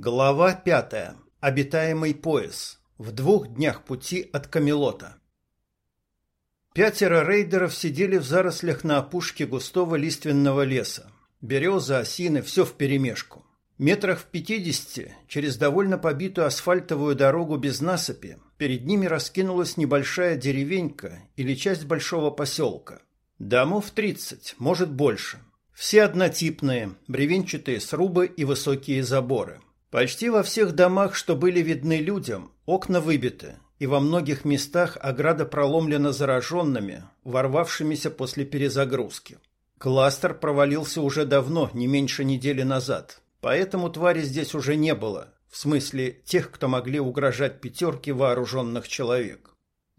Глава пятая. Обитаемый пояс. В двух днях пути от Камелота. Пятеро рейдеров сидели в зарослях на опушке густого лиственного леса. Березы, осины, все вперемешку. Метрах в пятидесяти, через довольно побитую асфальтовую дорогу без насыпи, перед ними раскинулась небольшая деревенька или часть большого поселка. Домов тридцать, может больше. Все однотипные, бревенчатые срубы и высокие заборы – Почти во всех домах, что были видны людям, окна выбиты, и во многих местах ограда проломлена зараженными, ворвавшимися после перезагрузки. Кластер провалился уже давно, не меньше недели назад, поэтому твари здесь уже не было, в смысле тех, кто могли угрожать пятерке вооруженных человек.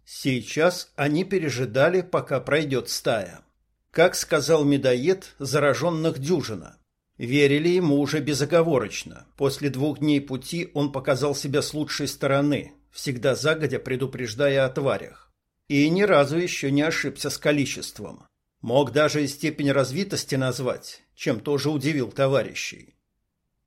Сейчас они пережидали, пока пройдет стая. Как сказал медоед, зараженных дюжина. Верили ему уже безоговорочно. После двух дней пути он показал себя с лучшей стороны, всегда загодя предупреждая о тварях. И ни разу еще не ошибся с количеством. Мог даже и степень развитости назвать, чем тоже удивил товарищей.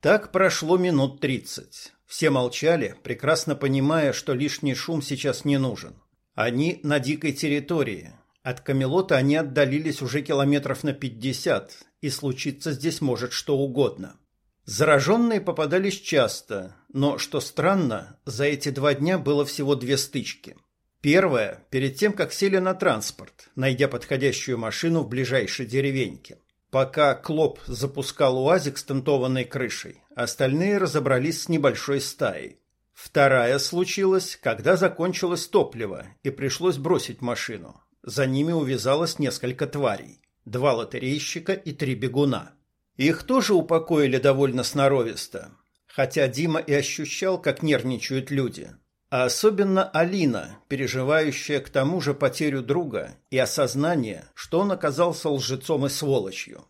Так прошло минут тридцать. Все молчали, прекрасно понимая, что лишний шум сейчас не нужен. Они на дикой территории. От Камелота они отдалились уже километров на пятьдесят и случиться здесь может что угодно. Зараженные попадались часто, но, что странно, за эти два дня было всего две стычки. Первая – перед тем, как сели на транспорт, найдя подходящую машину в ближайшей деревеньке. Пока Клоп запускал УАЗик с тентованной крышей, остальные разобрались с небольшой стаей. Вторая случилась, когда закончилось топливо и пришлось бросить машину. За ними увязалось несколько тварей два лотерейщика и три бегуна. Их тоже упокоили довольно сноровисто, хотя Дима и ощущал, как нервничают люди. А особенно Алина, переживающая к тому же потерю друга и осознание, что он оказался лжецом и сволочью.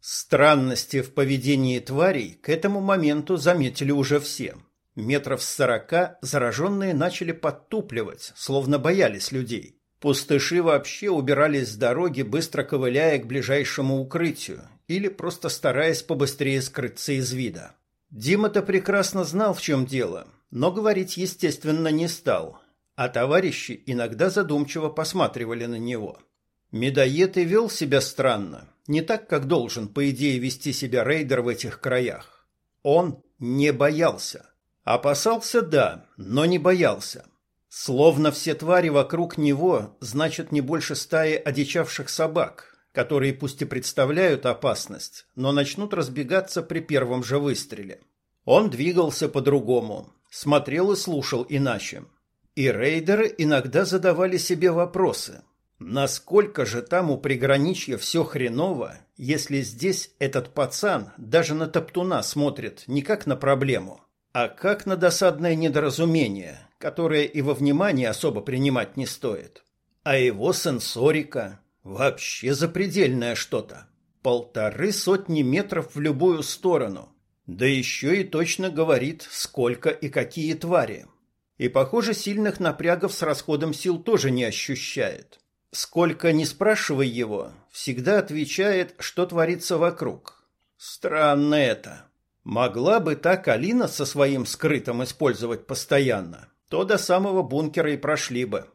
Странности в поведении тварей к этому моменту заметили уже все. Метров с сорока зараженные начали подтупливать, словно боялись людей. Пустыши вообще убирались с дороги, быстро ковыляя к ближайшему укрытию или просто стараясь побыстрее скрыться из вида. Дима-то прекрасно знал, в чем дело, но говорить, естественно, не стал, а товарищи иногда задумчиво посматривали на него. Медоед и вел себя странно, не так, как должен, по идее, вести себя рейдер в этих краях. Он не боялся. Опасался, да, но не боялся. Словно все твари вокруг него значат не больше стаи одичавших собак, которые пусть и представляют опасность, но начнут разбегаться при первом же выстреле. Он двигался по-другому, смотрел и слушал иначе. И рейдеры иногда задавали себе вопросы. Насколько же там у приграничья все хреново, если здесь этот пацан даже на топтуна смотрит не как на проблему, а как на досадное недоразумение – которое и во внимание особо принимать не стоит. А его сенсорика вообще запредельное что-то. Полторы сотни метров в любую сторону. Да еще и точно говорит, сколько и какие твари. И, похоже, сильных напрягов с расходом сил тоже не ощущает. Сколько не спрашивай его, всегда отвечает, что творится вокруг. Странно это. Могла бы так Алина со своим скрытым использовать постоянно то до самого бункера и прошли бы.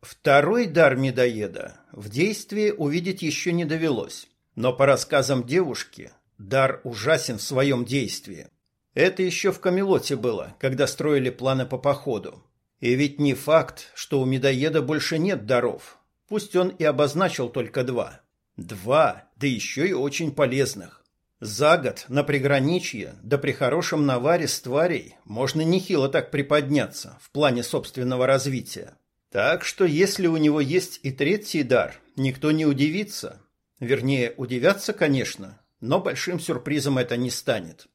Второй дар медоеда в действии увидеть еще не довелось, но по рассказам девушки дар ужасен в своем действии. Это еще в Камелоте было, когда строили планы по походу. И ведь не факт, что у медоеда больше нет даров. Пусть он и обозначил только два. Два, да еще и очень полезных. За год на приграничье, да при хорошем наваре с тварей, можно нехило так приподняться в плане собственного развития. Так что если у него есть и третий дар, никто не удивится. Вернее, удивятся, конечно, но большим сюрпризом это не станет.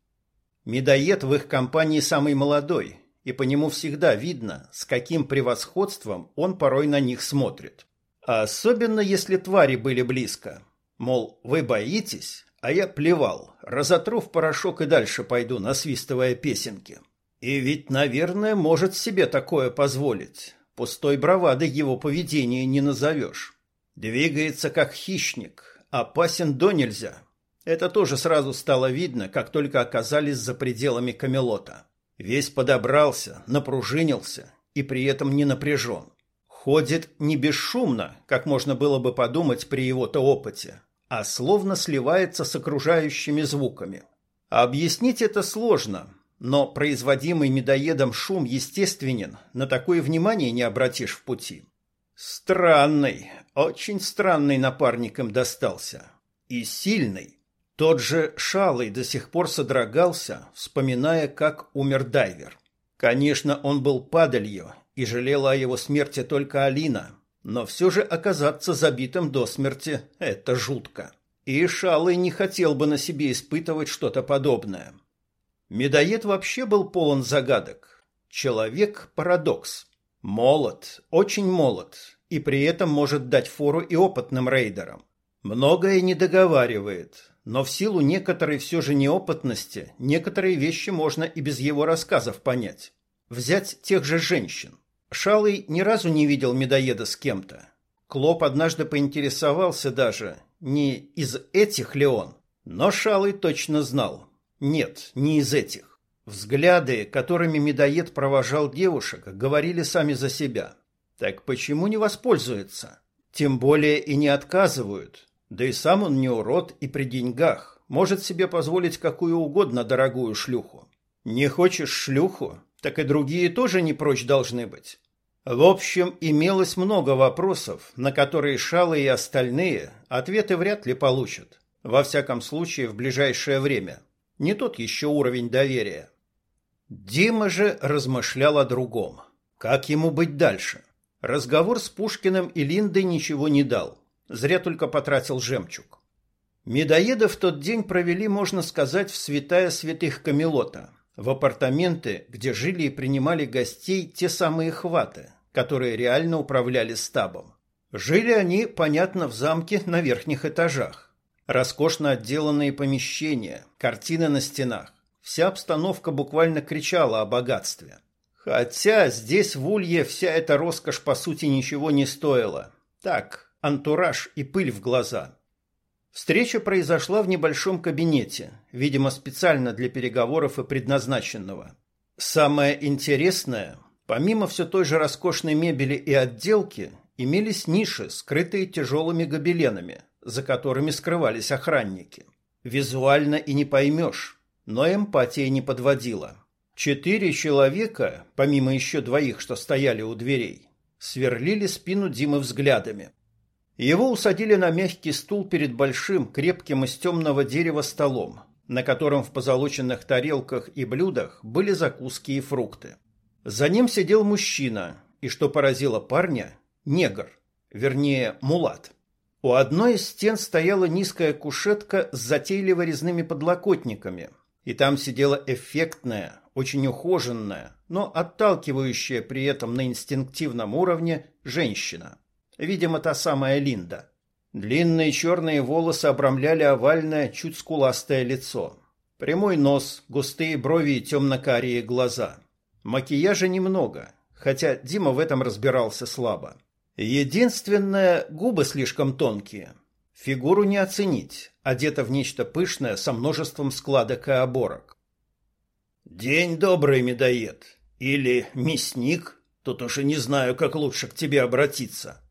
Медоед в их компании самый молодой, и по нему всегда видно, с каким превосходством он порой на них смотрит. А особенно, если твари были близко. Мол, вы боитесь, а я плевал, разотру в порошок и дальше пойду, насвистывая песенки. И ведь, наверное, может себе такое позволить. Пустой бравадой его поведение не назовешь. Двигается как хищник, опасен до нельзя. Это тоже сразу стало видно, как только оказались за пределами Камелота. Весь подобрался, напружинился и при этом не напряжен. Ходит не бесшумно, как можно было бы подумать при его-то опыте, а словно сливается с окружающими звуками. Объяснить это сложно, но производимый медоедом шум естественен, на такое внимание не обратишь в пути. Странный, очень странный напарник им достался. И сильный. Тот же Шалый до сих пор содрогался, вспоминая, как умер дайвер. Конечно, он был падалью, и жалела о его смерти только Алина, но все же оказаться забитым до смерти – это жутко. И Шалый не хотел бы на себе испытывать что-то подобное. Медоед вообще был полон загадок. Человек-парадокс. Молод, очень молод, и при этом может дать фору и опытным рейдерам. Многое не договаривает, но в силу некоторой все же неопытности некоторые вещи можно и без его рассказов понять. Взять тех же женщин. Шалый ни разу не видел медоеда с кем-то. Клоп однажды поинтересовался даже, не из этих ли он, но Шалый точно знал. Нет, не из этих. Взгляды, которыми медоед провожал девушек, говорили сами за себя. Так почему не воспользуется? Тем более и не отказывают, да и сам он не урод и при деньгах, может себе позволить какую угодно дорогую шлюху. Не хочешь шлюху, так и другие тоже не прочь должны быть. В общем, имелось много вопросов, на которые Шалы и остальные ответы вряд ли получат. Во всяком случае, в ближайшее время. Не тот еще уровень доверия. Дима же размышлял о другом. Как ему быть дальше? Разговор с Пушкиным и Линдой ничего не дал. Зря только потратил жемчуг. Медоеды в тот день провели, можно сказать, в святая святых Камелота, в апартаменты, где жили и принимали гостей те самые хваты, которые реально управляли стабом. Жили они, понятно, в замке на верхних этажах. Роскошно отделанные помещения, картины на стенах. Вся обстановка буквально кричала о богатстве. Хотя здесь в Улье вся эта роскошь по сути ничего не стоила. Так, антураж и пыль в глаза. Встреча произошла в небольшом кабинете, видимо, специально для переговоров и предназначенного. Самое интересное, помимо все той же роскошной мебели и отделки, имелись ниши, скрытые тяжелыми гобеленами, за которыми скрывались охранники. Визуально и не поймешь, но эмпатия не подводила. Четыре человека, помимо еще двоих, что стояли у дверей, сверлили спину Димы взглядами. Его усадили на мягкий стул перед большим, крепким из темного дерева столом, на котором в позолоченных тарелках и блюдах были закуски и фрукты. За ним сидел мужчина, и, что поразило парня, негр, вернее, мулат. У одной из стен стояла низкая кушетка с затейливо резными подлокотниками, и там сидела эффектная, очень ухоженная, но отталкивающая при этом на инстинктивном уровне женщина – Видимо, та самая Линда. Длинные черные волосы обрамляли овальное, чуть скуластое лицо. Прямой нос, густые брови и темно-карие глаза. Макияжа немного, хотя Дима в этом разбирался слабо. Единственное, губы слишком тонкие. Фигуру не оценить, одета в нечто пышное со множеством складок и оборок. «День добрый, медоед. Или мясник. Тут уж и не знаю, как лучше к тебе обратиться»,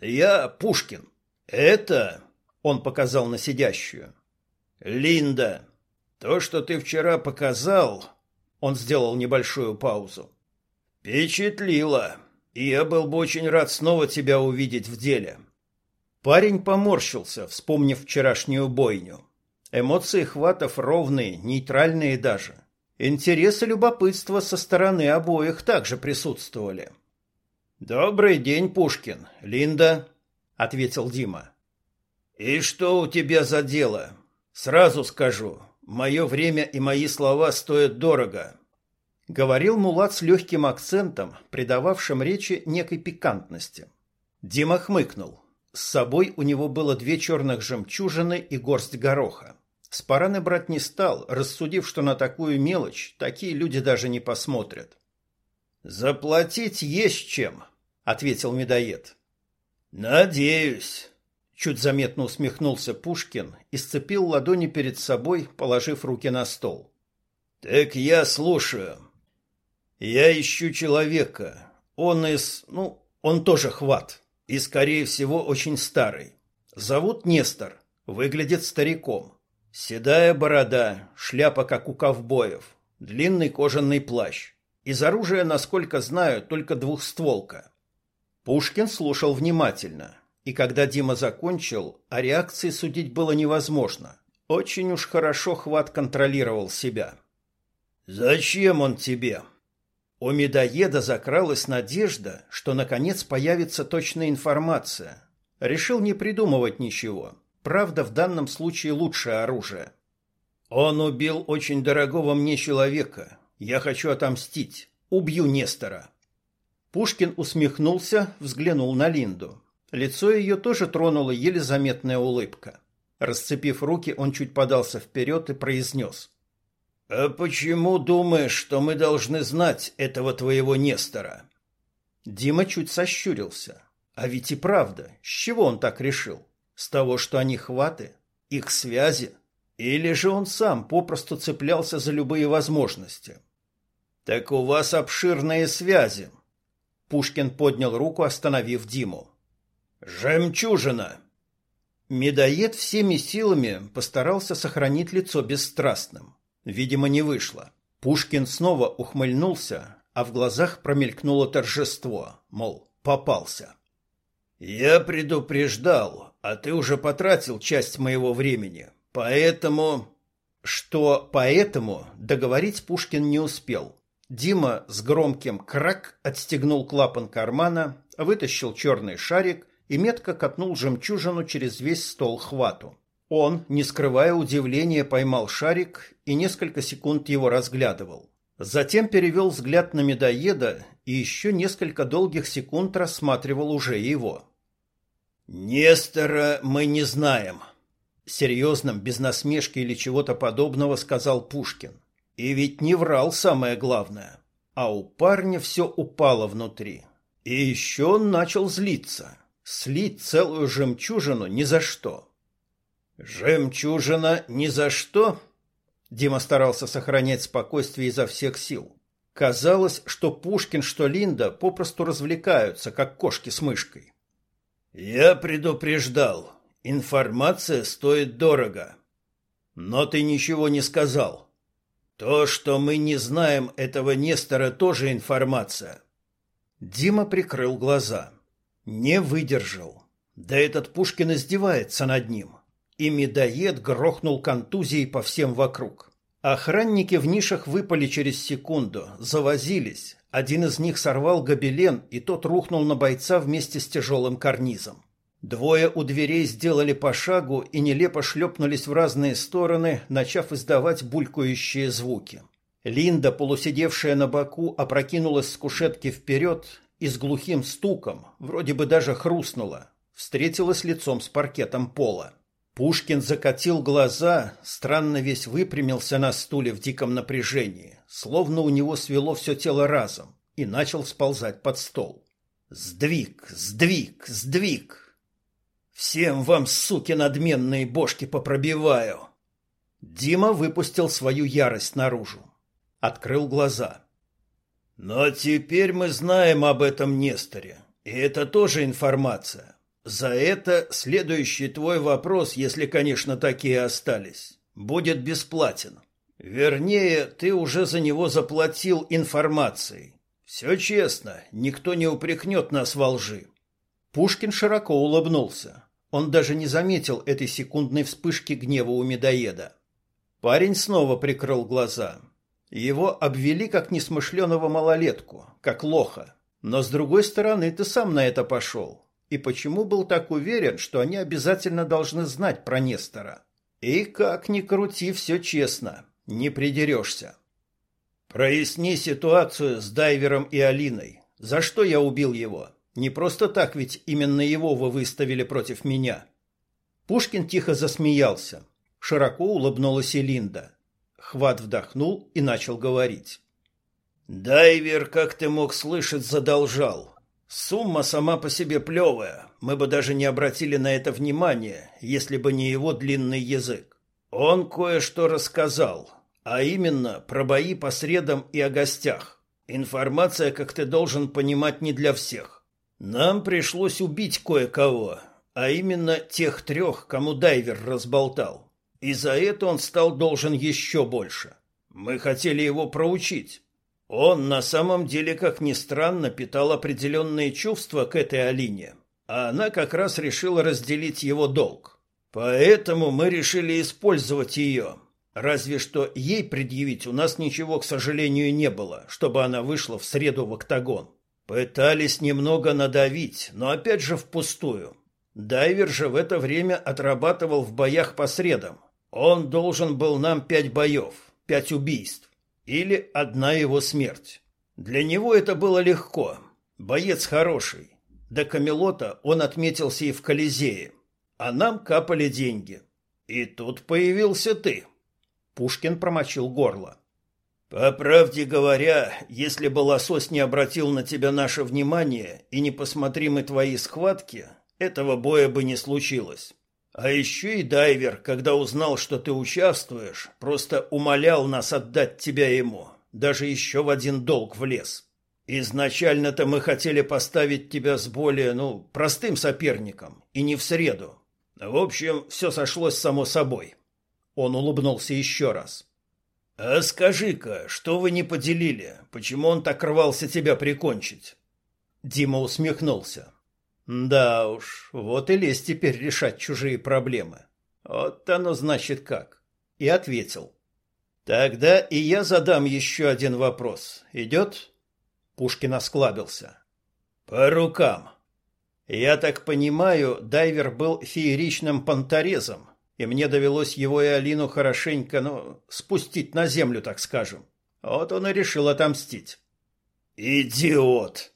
я Пушкин. Это, он показал на сидящую. Линда, то, что ты вчера показал, он сделал небольшую паузу. Впечатлило. И я был бы очень рад снова тебя увидеть в деле. Парень поморщился, вспомнив вчерашнюю бойню. Эмоции хватов ровные, нейтральные даже. Интерес и любопытство со стороны обоих также присутствовали. — Добрый день, Пушкин. Линда, ответил Дима. И что у тебя за дело? Сразу скажу, мое время и мои слова стоят дорого. Говорил Мулат с легким акцентом, придававшим речи некой пикантности. Дима хмыкнул. С собой у него было две черных жемчужины и горсть гороха. С параны брать не стал, рассудив, что на такую мелочь такие люди даже не посмотрят. «Заплатить есть чем», — ответил медоед. «Надеюсь. Чуть заметно усмехнулся Пушкин и сцепил ладони перед собой, положив руки на стол. Так я слушаю. Я ищу человека. Он из, ну, он тоже хват и скорее всего очень старый. Зовут Нестор, выглядит стариком. Седая борода, шляпа как у ковбоев, длинный кожаный плащ. Из оружия, насколько знаю, только двухстволка. Пушкин слушал внимательно, и когда Дима закончил, о реакции судить было невозможно. Очень уж хорошо Хват контролировал себя. «Зачем он тебе?» У медоеда закралась надежда, что наконец появится точная информация. Решил не придумывать ничего. Правда, в данном случае лучшее оружие. Он убил очень дорогого мне человека. Я хочу отомстить. Убью Нестора. Пушкин усмехнулся, взглянул на Линду. Лицо ее тоже тронула еле заметная улыбка. Расцепив руки, он чуть подался вперед и произнес. «А почему думаешь, что мы должны знать этого твоего Нестора?» Дима чуть сощурился. А ведь и правда, с чего он так решил? С того, что они хваты? Их связи? Или же он сам попросту цеплялся за любые возможности? «Так у вас обширные связи», Пушкин поднял руку, остановив Диму. «Жемчужина!» Медоед всеми силами постарался сохранить лицо бесстрастным. Видимо, не вышло. Пушкин снова ухмыльнулся, а в глазах промелькнуло торжество, мол, попался. «Я предупреждал, а ты уже потратил часть моего времени, поэтому...» Что «поэтому» договорить Пушкин не успел. Дима с громким крак отстегнул клапан кармана, вытащил черный шарик и метко катнул жемчужину через весь стол хвату. Он, не скрывая удивления, поймал шарик и несколько секунд его разглядывал. Затем перевел взгляд на медоеда и еще несколько долгих секунд рассматривал уже его. «Нестора мы не знаем», — серьезным, без насмешки или чего-то подобного сказал Пушкин. И ведь не врал самое главное. А у парня все упало внутри. И еще он начал злиться. Слить целую жемчужину ни за что. «Жемчужина ни за что?» Дима старался сохранять спокойствие изо всех сил. Казалось, что Пушкин, что Линда попросту развлекаются, как кошки с мышкой. «Я предупреждал. Информация стоит дорого. Но ты ничего не сказал. То, что мы не знаем этого Нестора, тоже информация. Дима прикрыл глаза. Не выдержал. Да этот Пушкин издевается над ним. И медоед грохнул контузией по всем вокруг. Охранники в нишах выпали через секунду, завозились. Один из них сорвал гобелен, и тот рухнул на бойца вместе с тяжелым карнизом. Двое у дверей сделали по шагу и нелепо шлепнулись в разные стороны, начав издавать булькающие звуки. Линда, полусидевшая на боку, опрокинулась с кушетки вперед и с глухим стуком, вроде бы даже хрустнула, встретилась лицом с паркетом пола. Пушкин закатил глаза, странно весь выпрямился на стуле в диком напряжении, словно у него свело все тело разом, и начал сползать под стол. «Сдвиг! Сдвиг! Сдвиг!» Всем вам, суки, надменные бошки попробиваю. Дима выпустил свою ярость наружу. Открыл глаза. Но теперь мы знаем об этом Несторе. И это тоже информация. За это следующий твой вопрос, если, конечно, такие остались, будет бесплатен. Вернее, ты уже за него заплатил информацией. Все честно, никто не упрекнет нас во лжи. Пушкин широко улыбнулся. Он даже не заметил этой секундной вспышки гнева у медоеда. Парень снова прикрыл глаза. Его обвели как несмышленого малолетку, как лоха. Но с другой стороны, ты сам на это пошел. И почему был так уверен, что они обязательно должны знать про Нестора? И как ни крути, все честно, не придерешься. Проясни ситуацию с Дайвером и Алиной. За что я убил его? Не просто так ведь именно его вы выставили против меня. Пушкин тихо засмеялся. Широко улыбнулась и. Хват вдохнул и начал говорить. Дайвер, как ты мог слышать, задолжал. Сумма сама по себе плевая. Мы бы даже не обратили на это внимания, если бы не его длинный язык. Он кое-что рассказал, а именно про бои по средам и о гостях. Информация, как ты должен понимать, не для всех. Нам пришлось убить кое-кого, а именно тех трех, кому дайвер разболтал. И за это он стал должен еще больше. Мы хотели его проучить. Он на самом деле, как ни странно, питал определенные чувства к этой Алине, а она как раз решила разделить его долг. Поэтому мы решили использовать ее. Разве что ей предъявить у нас ничего, к сожалению, не было, чтобы она вышла в среду в октагон. Пытались немного надавить, но опять же впустую. Дайвер же в это время отрабатывал в боях по средам. Он должен был нам пять боев, пять убийств. Или одна его смерть. Для него это было легко. Боец хороший. До Камелота он отметился и в Колизее. А нам капали деньги. И тут появился ты. Пушкин промочил горло. По правде говоря, если бы лосось не обратил на тебя наше внимание и не посмотри мы твои схватки, этого боя бы не случилось. А еще и дайвер, когда узнал, что ты участвуешь, просто умолял нас отдать тебя ему, даже еще в один долг влез. Изначально-то мы хотели поставить тебя с более, ну, простым соперником, и не в среду. В общем, все сошлось само собой. Он улыбнулся еще раз. А скажи-ка, что вы не поделили? Почему он так рвался тебя прикончить? Дима усмехнулся. Да уж, вот и лезь теперь решать чужие проблемы. Вот оно значит как. И ответил. Тогда и я задам еще один вопрос. Идет? Пушкин осклабился. По рукам. Я так понимаю, дайвер был фееричным понторезом, и мне довелось его и Алину хорошенько, ну, спустить на землю, так скажем. Вот он и решил отомстить. «Идиот!»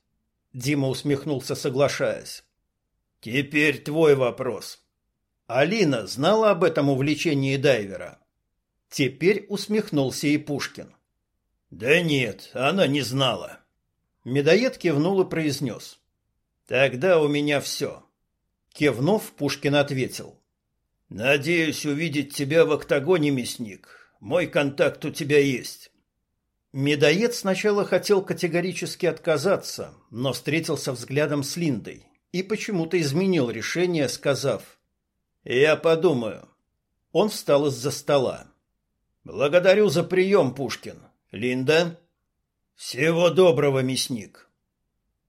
Дима усмехнулся, соглашаясь. Теперь твой вопрос. Алина знала об этом увлечении дайвера. Теперь усмехнулся и Пушкин. Да нет, она не знала. Медоед кивнул и произнес. Тогда у меня все. Кивнув, Пушкин ответил. Надеюсь увидеть тебя в октагоне, мясник. Мой контакт у тебя есть. Медоед сначала хотел категорически отказаться, но встретился взглядом с Линдой и почему-то изменил решение, сказав «Я подумаю». Он встал из-за стола. «Благодарю за прием, Пушкин. Линда?» «Всего доброго, мясник».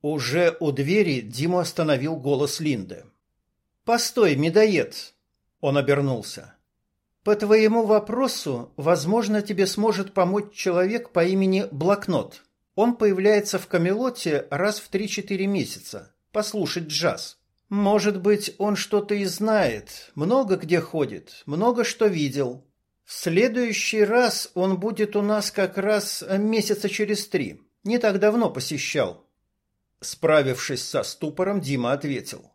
Уже у двери Диму остановил голос Линды. «Постой, медоед!» Он обернулся. По твоему вопросу, возможно, тебе сможет помочь человек по имени Блокнот. Он появляется в Камелоте раз в 3-4 месяца, послушать джаз. Может быть, он что-то и знает, много где ходит, много что видел. В следующий раз он будет у нас как раз месяца через три. Не так давно посещал. Справившись со ступором, Дима ответил.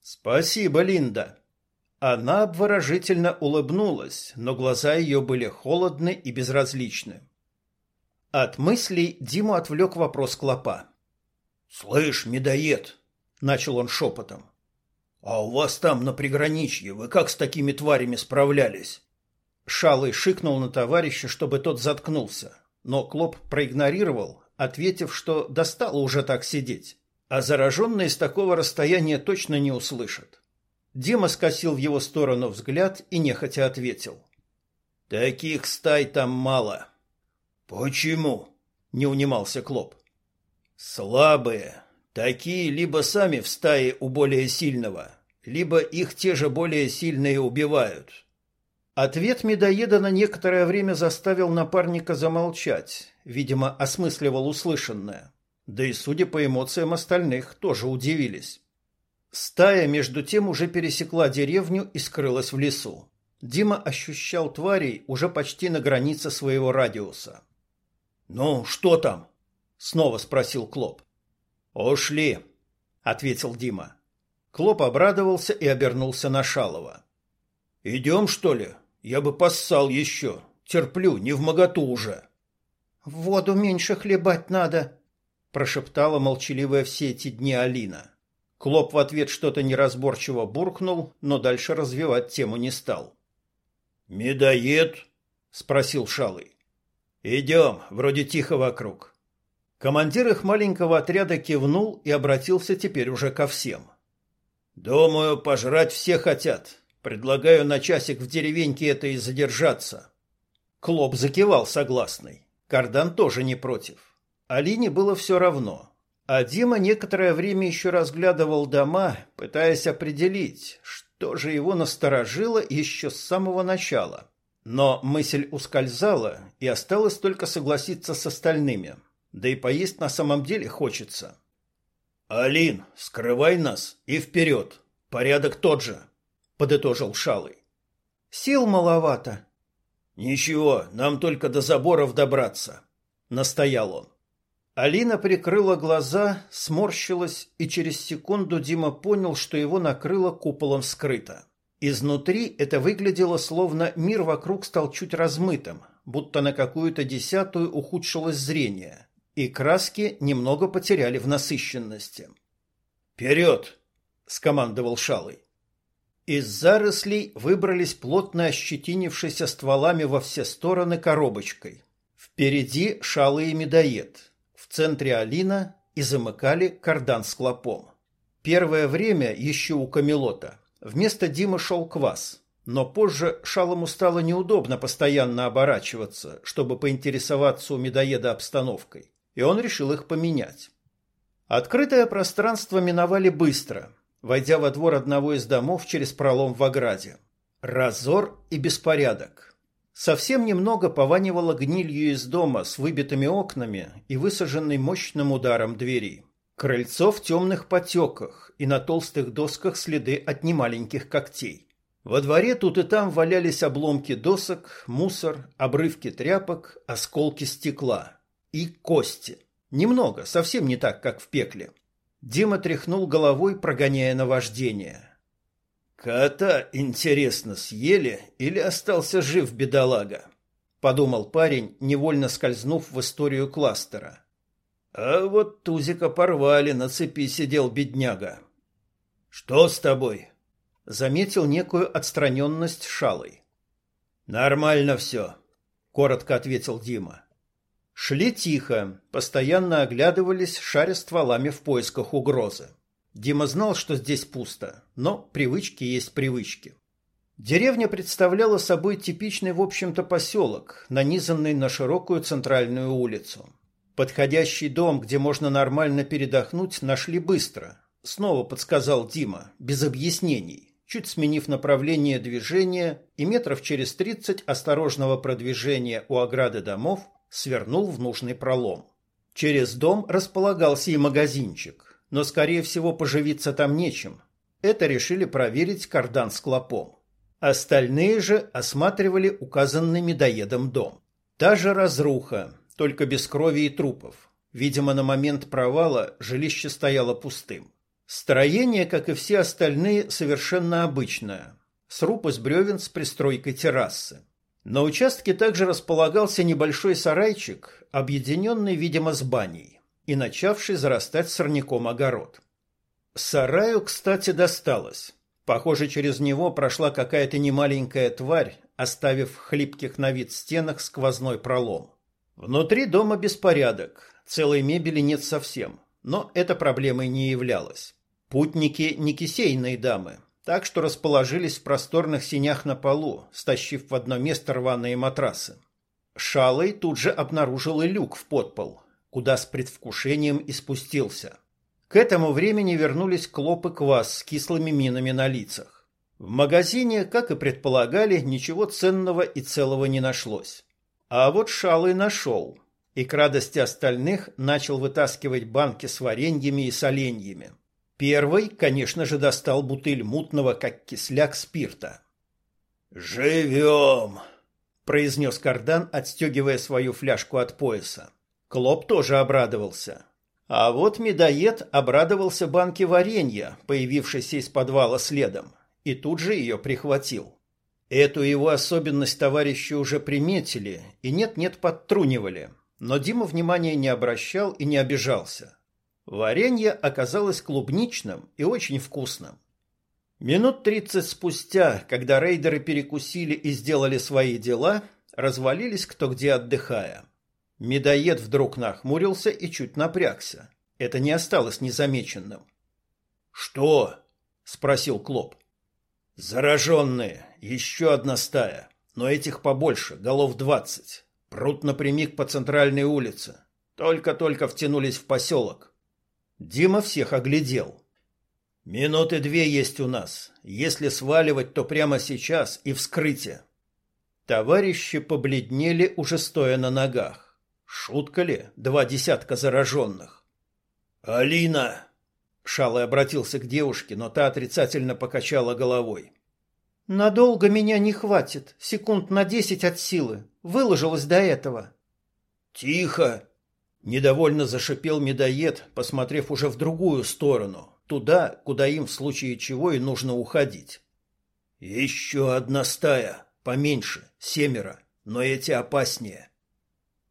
«Спасибо, Линда». Она обворожительно улыбнулась, но глаза ее были холодны и безразличны. От мыслей Диму отвлек вопрос Клопа. «Слышь, медоед!» — начал он шепотом. «А у вас там на приграничье вы как с такими тварями справлялись?» Шалый шикнул на товарища, чтобы тот заткнулся, но Клоп проигнорировал, ответив, что достало уже так сидеть, а зараженные с такого расстояния точно не услышат. Дима скосил в его сторону взгляд и нехотя ответил. «Таких стай там мало». «Почему?» — не унимался Клоп. «Слабые. Такие либо сами в стае у более сильного, либо их те же более сильные убивают». Ответ медоеда на некоторое время заставил напарника замолчать, видимо, осмысливал услышанное. Да и, судя по эмоциям остальных, тоже удивились. Стая, между тем, уже пересекла деревню и скрылась в лесу. Дима ощущал тварей уже почти на границе своего радиуса. «Ну, что там?» — снова спросил Клоп. «Ушли», — ответил Дима. Клоп обрадовался и обернулся на Шалова. «Идем, что ли? Я бы поссал еще. Терплю, не в моготу уже». «Воду меньше хлебать надо», – прошептала молчаливая все эти дни Алина. Клоп в ответ что-то неразборчиво буркнул, но дальше развивать тему не стал. «Медоед?» – спросил Шалый. «Идем, вроде тихо вокруг». Командир их маленького отряда кивнул и обратился теперь уже ко всем. «Думаю, пожрать все хотят. Предлагаю на часик в деревеньке это и задержаться». Клоп закивал согласный. Кардан тоже не против. Алине было все равно. А Дима некоторое время еще разглядывал дома, пытаясь определить, что же его насторожило еще с самого начала. Но мысль ускользала, и осталось только согласиться с остальными. Да и поесть на самом деле хочется. «Алин, скрывай нас и вперед. Порядок тот же», — подытожил Шалый. «Сил маловато». «Ничего, нам только до заборов добраться», — настоял он. Алина прикрыла глаза, сморщилась, и через секунду Дима понял, что его накрыло куполом скрыто. Изнутри это выглядело, словно мир вокруг стал чуть размытым, будто на какую-то десятую ухудшилось зрение, и краски немного потеряли в насыщенности. «Вперед!» — скомандовал Шалый. Из зарослей выбрались плотно ощетинившиеся стволами во все стороны коробочкой. Впереди Шалый и Медоед — центре Алина и замыкали кардан с клопом. Первое время еще у Камелота вместо Димы шел квас, но позже Шалому стало неудобно постоянно оборачиваться, чтобы поинтересоваться у медоеда обстановкой, и он решил их поменять. Открытое пространство миновали быстро, войдя во двор одного из домов через пролом в ограде. Разор и беспорядок. Совсем немного пованивало гнилью из дома с выбитыми окнами и высаженной мощным ударом двери. Крыльцо в темных потеках и на толстых досках следы от немаленьких когтей. Во дворе тут и там валялись обломки досок, мусор, обрывки тряпок, осколки стекла. И кости. Немного, совсем не так, как в пекле. Дима тряхнул головой, прогоняя наваждение. «Кота, интересно, съели или остался жив бедолага?» — подумал парень, невольно скользнув в историю кластера. «А вот Тузика порвали, на цепи сидел бедняга». «Что с тобой?» — заметил некую отстраненность Шалой. «Нормально все», — коротко ответил Дима. Шли тихо, постоянно оглядывались, шаря стволами в поисках угрозы. Дима знал, что здесь пусто, но привычки есть привычки. Деревня представляла собой типичный, в общем-то, поселок, нанизанный на широкую центральную улицу. Подходящий дом, где можно нормально передохнуть, нашли быстро. Снова подсказал Дима, без объяснений, чуть сменив направление движения и метров через тридцать осторожного продвижения у ограды домов свернул в нужный пролом. Через дом располагался и магазинчик но, скорее всего, поживиться там нечем. Это решили проверить кардан с клопом. Остальные же осматривали указанный медоедом дом. Та же разруха, только без крови и трупов. Видимо, на момент провала жилище стояло пустым. Строение, как и все остальные, совершенно обычное. Сруб из бревен с пристройкой террасы. На участке также располагался небольшой сарайчик, объединенный, видимо, с баней и начавший зарастать сорняком огород. Сараю, кстати, досталось. Похоже, через него прошла какая-то немаленькая тварь, оставив в хлипких на вид стенах сквозной пролом. Внутри дома беспорядок, целой мебели нет совсем, но эта проблемой не являлась. Путники не кисейные дамы, так что расположились в просторных синях на полу, стащив в одно место рваные матрасы. Шалой тут же обнаружил и люк в подпол, куда с предвкушением и спустился. К этому времени вернулись Клоп и Квас с кислыми минами на лицах. В магазине, как и предполагали, ничего ценного и целого не нашлось. А вот Шалый нашел. И к радости остальных начал вытаскивать банки с вареньями и соленьями. Первый, конечно же, достал бутыль мутного, как кисляк, спирта. «Живем!» – произнес Кардан, отстегивая свою фляжку от пояса. Клоп тоже обрадовался. А вот медоед обрадовался банке варенья, появившейся из подвала следом, и тут же ее прихватил. Эту его особенность товарищи уже приметили и нет-нет подтрунивали. но Дима внимания не обращал и не обижался. Варенье оказалось клубничным и очень вкусным. Минут тридцать спустя, когда рейдеры перекусили и сделали свои дела, развалились кто где отдыхая. Медоед вдруг нахмурился и чуть напрягся. Это не осталось незамеченным. «Что?» — спросил Клоп. «Зараженные. Еще одна стая. Но этих побольше, голов двадцать. Прут напрямик по центральной улице. Только-только втянулись в поселок». Дима всех оглядел. «Минуты две есть у нас. Если сваливать, то прямо сейчас и вскрытие». Товарищи побледнели, уже стоя на ногах. Шутка ли? Два десятка зараженных. «Алина!» Шалый обратился к девушке, но та отрицательно покачала головой. «Надолго меня не хватит. Секунд на десять от силы. Выложилась до этого». «Тихо!» Недовольно зашипел медоед, посмотрев уже в другую сторону, туда, куда им в случае чего и нужно уходить. «Еще одна стая, поменьше, семеро, но эти опаснее».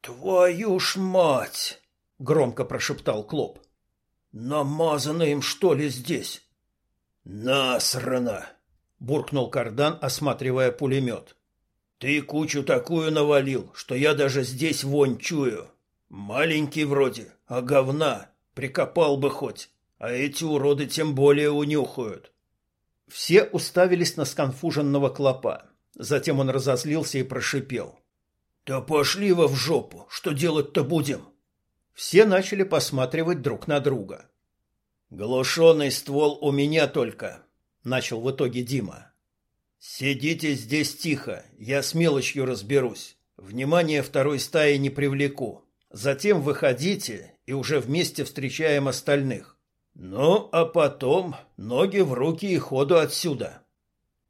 «Твою ж мать!» — громко прошептал Клоп. Намазано им, что ли, здесь? Насрано! буркнул Кардан, осматривая пулемет. Ты кучу такую навалил, что я даже здесь вонь чую. Маленький вроде, а говна. Прикопал бы хоть. А эти уроды тем более унюхают. Все уставились на сконфуженного клопа. Затем он разозлился и прошипел. «Да пошли во в жопу! Что делать-то будем?» Все начали посматривать друг на друга. «Глушенный ствол у меня только», — начал в итоге Дима. «Сидите здесь тихо, я с мелочью разберусь. Внимание второй стаи не привлеку. Затем выходите и уже вместе встречаем остальных. Ну, а потом ноги в руки и ходу отсюда».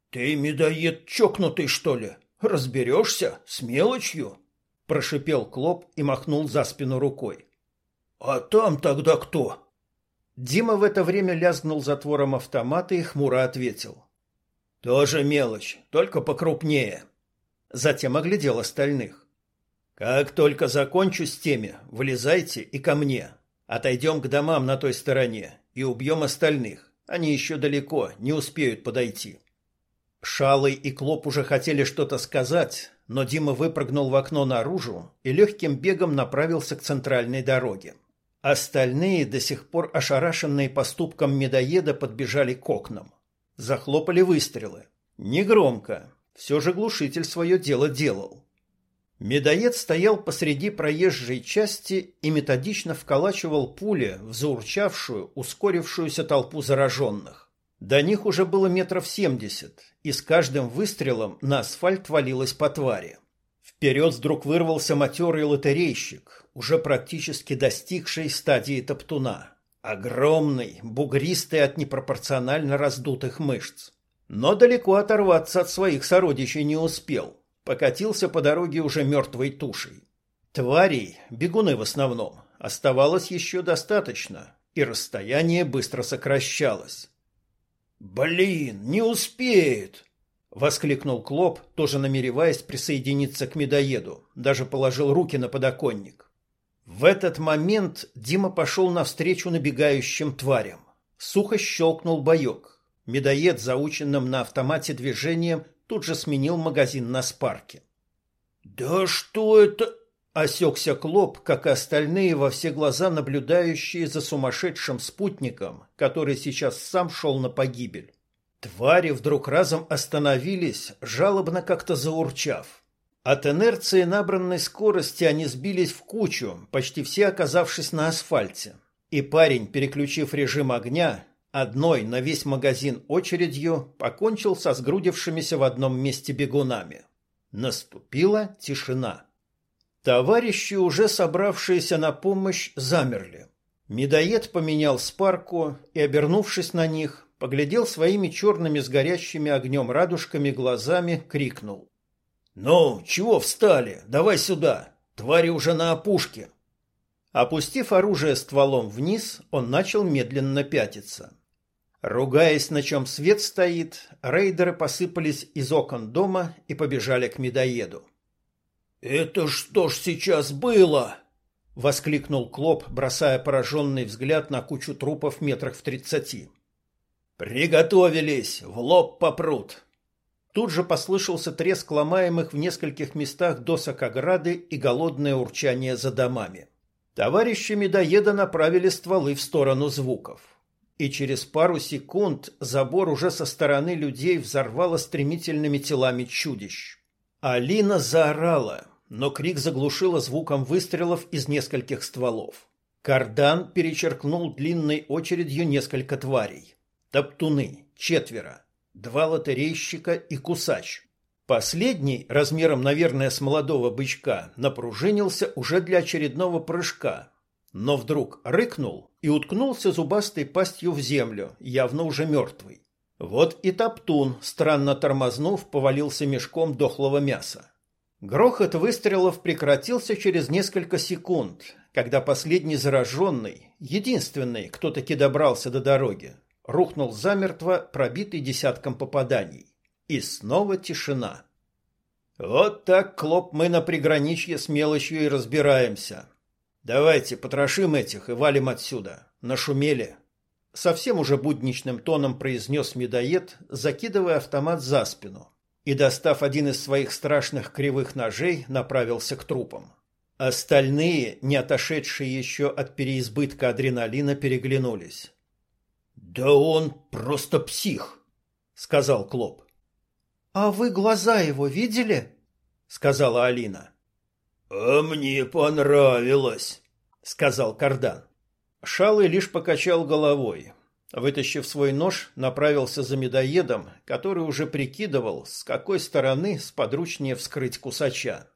«Ты медоед чокнутый, что ли? Разберешься с мелочью?» Прошипел Клоп и махнул за спину рукой. «А там тогда кто?» Дима в это время лязгнул затвором автомата и хмуро ответил. «Тоже мелочь, только покрупнее». Затем оглядел остальных. «Как только закончу с теми, вылезайте и ко мне. Отойдем к домам на той стороне и убьем остальных. Они еще далеко, не успеют подойти». Шалый и Клоп уже хотели что-то сказать, но Дима выпрыгнул в окно наружу и легким бегом направился к центральной дороге. Остальные, до сих пор ошарашенные поступком медоеда, подбежали к окнам. Захлопали выстрелы. Негромко. Все же глушитель свое дело делал. Медоед стоял посреди проезжей части и методично вколачивал пули в заурчавшую, ускорившуюся толпу зараженных. До них уже было метров семьдесят, и с каждым выстрелом на асфальт валилась по твари. Вперед вдруг вырвался матерый лотерейщик, уже практически достигший стадии топтуна. Огромный, бугристый от непропорционально раздутых мышц. Но далеко оторваться от своих сородичей не успел. Покатился по дороге уже мертвой тушей. Тварей, бегуны в основном, оставалось еще достаточно, и расстояние быстро сокращалось. «Блин, не успеет!» — воскликнул Клоп, тоже намереваясь присоединиться к медоеду, даже положил руки на подоконник. В этот момент Дима пошел навстречу набегающим тварям. Сухо щелкнул боек. Медоед, заученным на автомате движением, тут же сменил магазин на спарке. «Да что это?» — осекся Клоп, как и остальные во все глаза наблюдающие за сумасшедшим спутником, который сейчас сам шел на погибель. Твари вдруг разом остановились, жалобно как-то заурчав. От инерции набранной скорости они сбились в кучу, почти все оказавшись на асфальте. И парень, переключив режим огня, одной на весь магазин очередью покончил со сгрудившимися в одном месте бегунами. Наступила тишина. Товарищи, уже собравшиеся на помощь, замерли. Медоед поменял спарку и, обернувшись на них, поглядел своими черными с горящими огнем радужками глазами, крикнул. «Ну, чего встали? Давай сюда! Твари уже на опушке!» Опустив оружие стволом вниз, он начал медленно пятиться. Ругаясь, на чем свет стоит, рейдеры посыпались из окон дома и побежали к медоеду. «Это что ж сейчас было?» — воскликнул Клоп, бросая пораженный взгляд на кучу трупов метрах в тридцати. «Приготовились! В лоб попрут!» Тут же послышался треск ломаемых в нескольких местах досок ограды и голодное урчание за домами. Товарищи медоеда направили стволы в сторону звуков. И через пару секунд забор уже со стороны людей взорвало стремительными телами чудищ. Алина заорала, но крик заглушила звуком выстрелов из нескольких стволов. Кардан перечеркнул длинной очередью несколько тварей. Топтуны, четверо, два лотерейщика и кусач. Последний, размером, наверное, с молодого бычка, напружинился уже для очередного прыжка, но вдруг рыкнул и уткнулся зубастой пастью в землю, явно уже мертвый. Вот и топтун, странно тормознув, повалился мешком дохлого мяса. Грохот выстрелов прекратился через несколько секунд, когда последний зараженный, единственный, кто таки добрался до дороги, рухнул замертво, пробитый десятком попаданий. И снова тишина. Вот так, Клоп, мы на приграничье с мелочью и разбираемся. Давайте потрошим этих и валим отсюда. Нашумели. Совсем уже будничным тоном произнес медоед, закидывая автомат за спину. И, достав один из своих страшных кривых ножей, направился к трупам. Остальные, не отошедшие еще от переизбытка адреналина, переглянулись. «Да он просто псих», — сказал Клоп. «А вы глаза его видели?» — сказала Алина. «А мне понравилось», — сказал Кардан. Шалый лишь покачал головой. Вытащив свой нож, направился за медоедом, который уже прикидывал, с какой стороны сподручнее вскрыть кусача.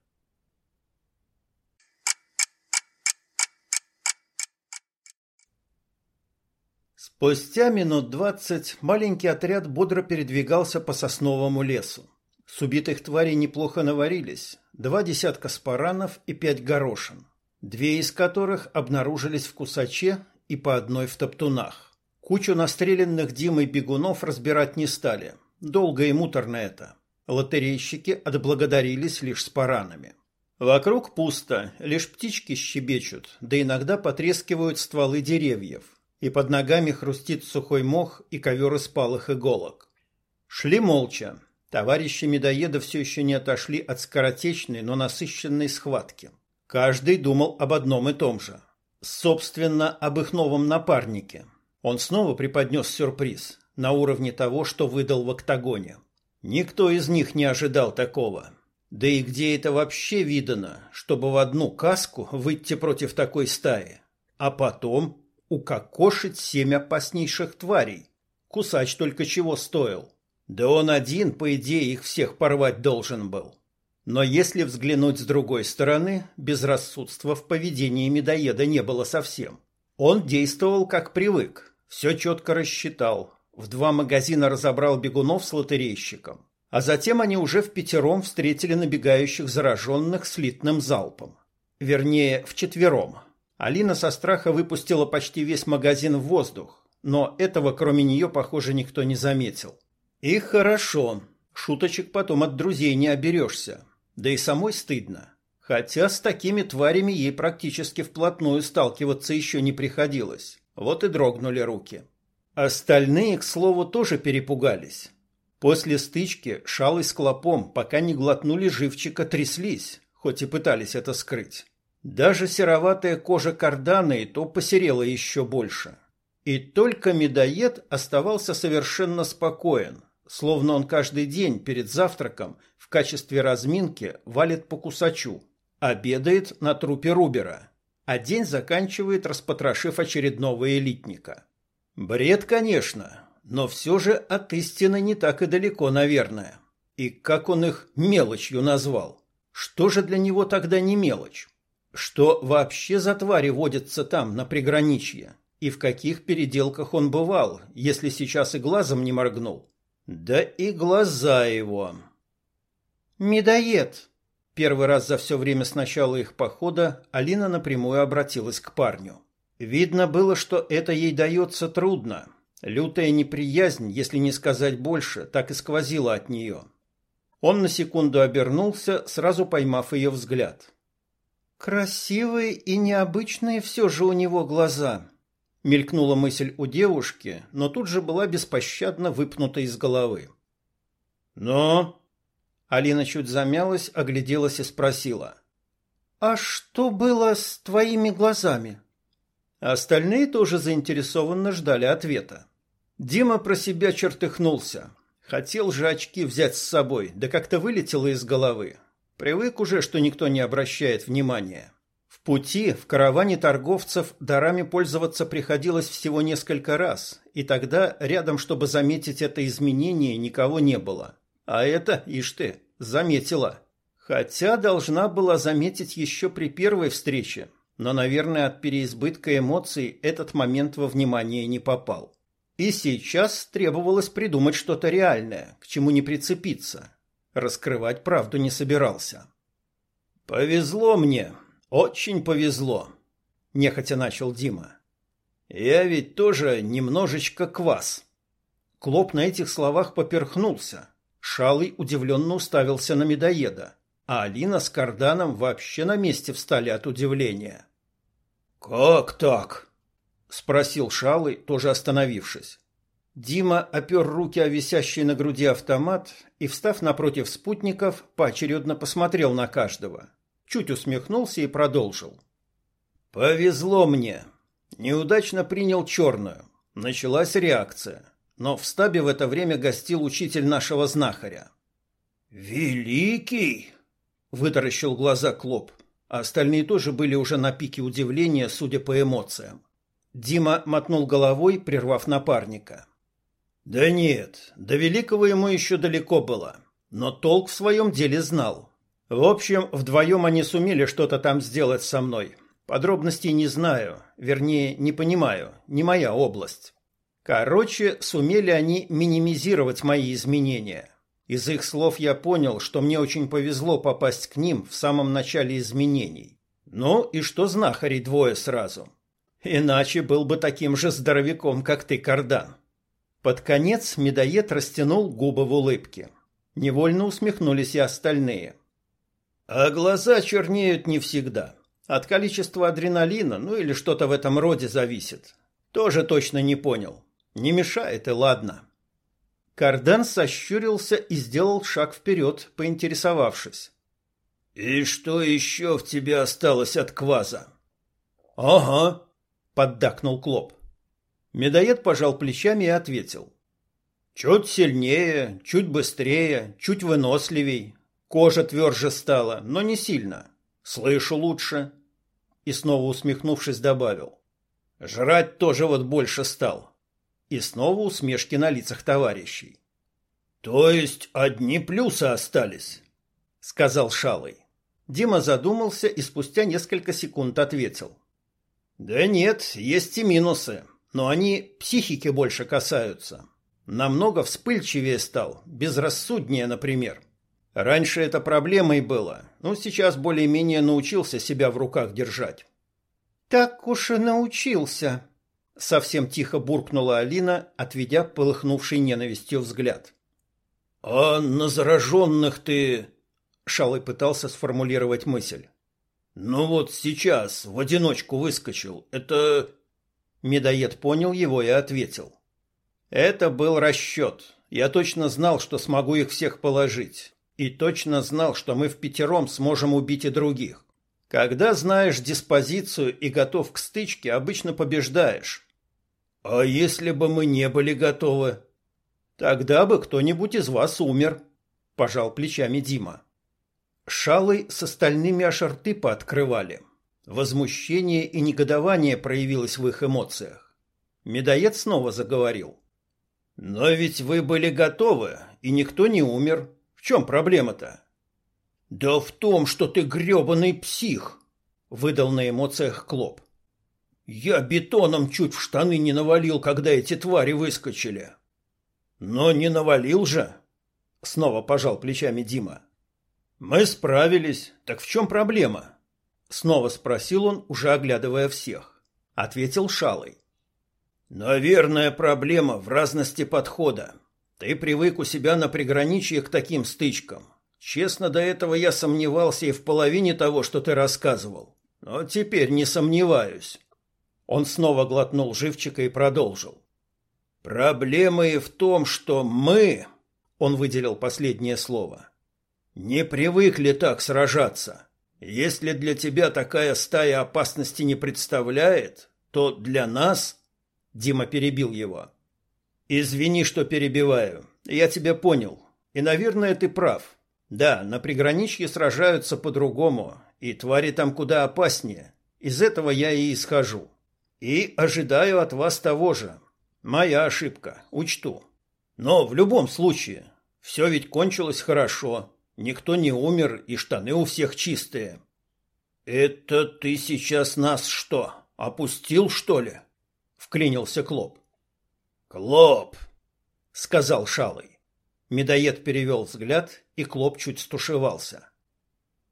Спустя минут двадцать маленький отряд бодро передвигался по сосновому лесу. С убитых тварей неплохо наварились. Два десятка спаранов и пять горошин. Две из которых обнаружились в кусаче и по одной в топтунах. Кучу настреленных Димой бегунов разбирать не стали. Долго и муторно это. Лотерейщики отблагодарились лишь спаранами. Вокруг пусто, лишь птички щебечут, да иногда потрескивают стволы деревьев и под ногами хрустит сухой мох и ковер из палых иголок. Шли молча. Товарищи медоеда все еще не отошли от скоротечной, но насыщенной схватки. Каждый думал об одном и том же. Собственно, об их новом напарнике. Он снова преподнес сюрприз на уровне того, что выдал в октагоне. Никто из них не ожидал такого. Да и где это вообще видано, чтобы в одну каску выйти против такой стаи? А потом укокошить семь опаснейших тварей. Кусач только чего стоил. Да он один, по идее, их всех порвать должен был. Но если взглянуть с другой стороны, безрассудства в поведении медоеда не было совсем. Он действовал как привык, все четко рассчитал, в два магазина разобрал бегунов с лотерейщиком, а затем они уже в пятером встретили набегающих зараженных слитным залпом. Вернее, в четвером. Алина со страха выпустила почти весь магазин в воздух, но этого кроме нее, похоже, никто не заметил. И хорошо, шуточек потом от друзей не оберешься, да и самой стыдно. Хотя с такими тварями ей практически вплотную сталкиваться еще не приходилось. Вот и дрогнули руки. Остальные, к слову, тоже перепугались. После стычки Шалый с Клопом, пока не глотнули живчика, тряслись, хоть и пытались это скрыть. Даже сероватая кожа кардана и то посерела еще больше. И только медоед оставался совершенно спокоен, словно он каждый день перед завтраком в качестве разминки валит по кусачу, обедает на трупе Рубера, а день заканчивает, распотрошив очередного элитника. Бред, конечно, но все же от истины не так и далеко, наверное. И как он их мелочью назвал? Что же для него тогда не мелочь? Что вообще за твари водятся там, на приграничье? И в каких переделках он бывал, если сейчас и глазом не моргнул? Да и глаза его. «Медоед!» Первый раз за все время с начала их похода Алина напрямую обратилась к парню. Видно было, что это ей дается трудно. Лютая неприязнь, если не сказать больше, так и сквозила от нее. Он на секунду обернулся, сразу поймав ее взгляд. Красивые и необычные все же у него глаза. Мелькнула мысль у девушки, но тут же была беспощадно выпнута из головы. Но Алина чуть замялась, огляделась и спросила: "А что было с твоими глазами?" Остальные тоже заинтересованно ждали ответа. Дима про себя чертыхнулся. Хотел же очки взять с собой, да как-то вылетело из головы. Привык уже, что никто не обращает внимания. В пути в караване торговцев дарами пользоваться приходилось всего несколько раз, и тогда рядом, чтобы заметить это изменение, никого не было. А это, ишь ты, заметила. Хотя должна была заметить еще при первой встрече, но, наверное, от переизбытка эмоций этот момент во внимание не попал. И сейчас требовалось придумать что-то реальное, к чему не прицепиться. Раскрывать правду не собирался. «Повезло мне, очень повезло», – нехотя начал Дима. «Я ведь тоже немножечко квас». Клоп на этих словах поперхнулся. Шалый удивленно уставился на медоеда, а Алина с Карданом вообще на месте встали от удивления. «Как так?» – спросил Шалый, тоже остановившись. Дима опер руки о висящий на груди автомат и, встав напротив спутников, поочередно посмотрел на каждого. Чуть усмехнулся и продолжил. «Повезло мне. Неудачно принял черную. Началась реакция. Но в стабе в это время гостил учитель нашего знахаря». «Великий!» — вытаращил глаза Клоп. А остальные тоже были уже на пике удивления, судя по эмоциям. Дима мотнул головой, прервав напарника. Да нет, до великого ему еще далеко было, но толк в своем деле знал. В общем, вдвоем они сумели что-то там сделать со мной. Подробностей не знаю, вернее, не понимаю, не моя область. Короче, сумели они минимизировать мои изменения. Из их слов я понял, что мне очень повезло попасть к ним в самом начале изменений. Ну и что знахарей двое сразу. Иначе был бы таким же здоровяком, как ты, Кардан. Под конец медоед растянул губы в улыбке. Невольно усмехнулись и остальные. А глаза чернеют не всегда. От количества адреналина, ну или что-то в этом роде зависит. Тоже точно не понял. Не мешает и ладно. Кардан сощурился и сделал шаг вперед, поинтересовавшись. «И что еще в тебе осталось от кваза?» «Ага», — поддакнул Клоп. Медоед пожал плечами и ответил. Чуть сильнее, чуть быстрее, чуть выносливей. Кожа тверже стала, но не сильно. Слышу лучше. И снова усмехнувшись добавил. Жрать тоже вот больше стал. И снова усмешки на лицах товарищей. То есть одни плюсы остались, сказал Шалый. Дима задумался и спустя несколько секунд ответил. Да нет, есть и минусы но они психики больше касаются. Намного вспыльчивее стал, безрассуднее, например. Раньше это проблемой было, но сейчас более-менее научился себя в руках держать. Так уж и научился, совсем тихо буркнула Алина, отведя полыхнувший ненавистью взгляд. А на зараженных ты Шалый пытался сформулировать мысль. Ну вот сейчас в одиночку выскочил. Это Медоед понял его и ответил. Это был расчет. Я точно знал, что смогу их всех положить. И точно знал, что мы в пятером сможем убить и других. Когда знаешь диспозицию и готов к стычке, обычно побеждаешь. А если бы мы не были готовы? Тогда бы кто-нибудь из вас умер, пожал плечами Дима. Шалы с остальными аж рты пооткрывали. Возмущение и негодование проявилось в их эмоциях. Медоед снова заговорил. «Но ведь вы были готовы, и никто не умер. В чем проблема-то?» «Да в том, что ты грёбаный псих!» — выдал на эмоциях Клоп. «Я бетоном чуть в штаны не навалил, когда эти твари выскочили». «Но не навалил же!» — снова пожал плечами Дима. «Мы справились. Так в чем проблема?» Снова спросил он, уже оглядывая всех. Ответил Шалый. Наверное, проблема в разности подхода. Ты привык у себя на приграничье к таким стычкам. Честно, до этого я сомневался и в половине того, что ты рассказывал. Но теперь не сомневаюсь. Он снова глотнул живчика и продолжил. Проблема и в том, что мы, он выделил последнее слово, не привыкли так сражаться. Если для тебя такая стая опасности не представляет, то для нас... Дима перебил его. Извини, что перебиваю. Я тебя понял. И, наверное, ты прав. Да, на приграничье сражаются по-другому, и твари там куда опаснее. Из этого я и исхожу. И ожидаю от вас того же. Моя ошибка, учту. Но в любом случае, все ведь кончилось хорошо. Никто не умер, и штаны у всех чистые. Это ты сейчас нас что, опустил, что ли? Вклинился Клоп. Клоп, сказал Шалый. Медоед перевел взгляд, и Клоп чуть стушевался.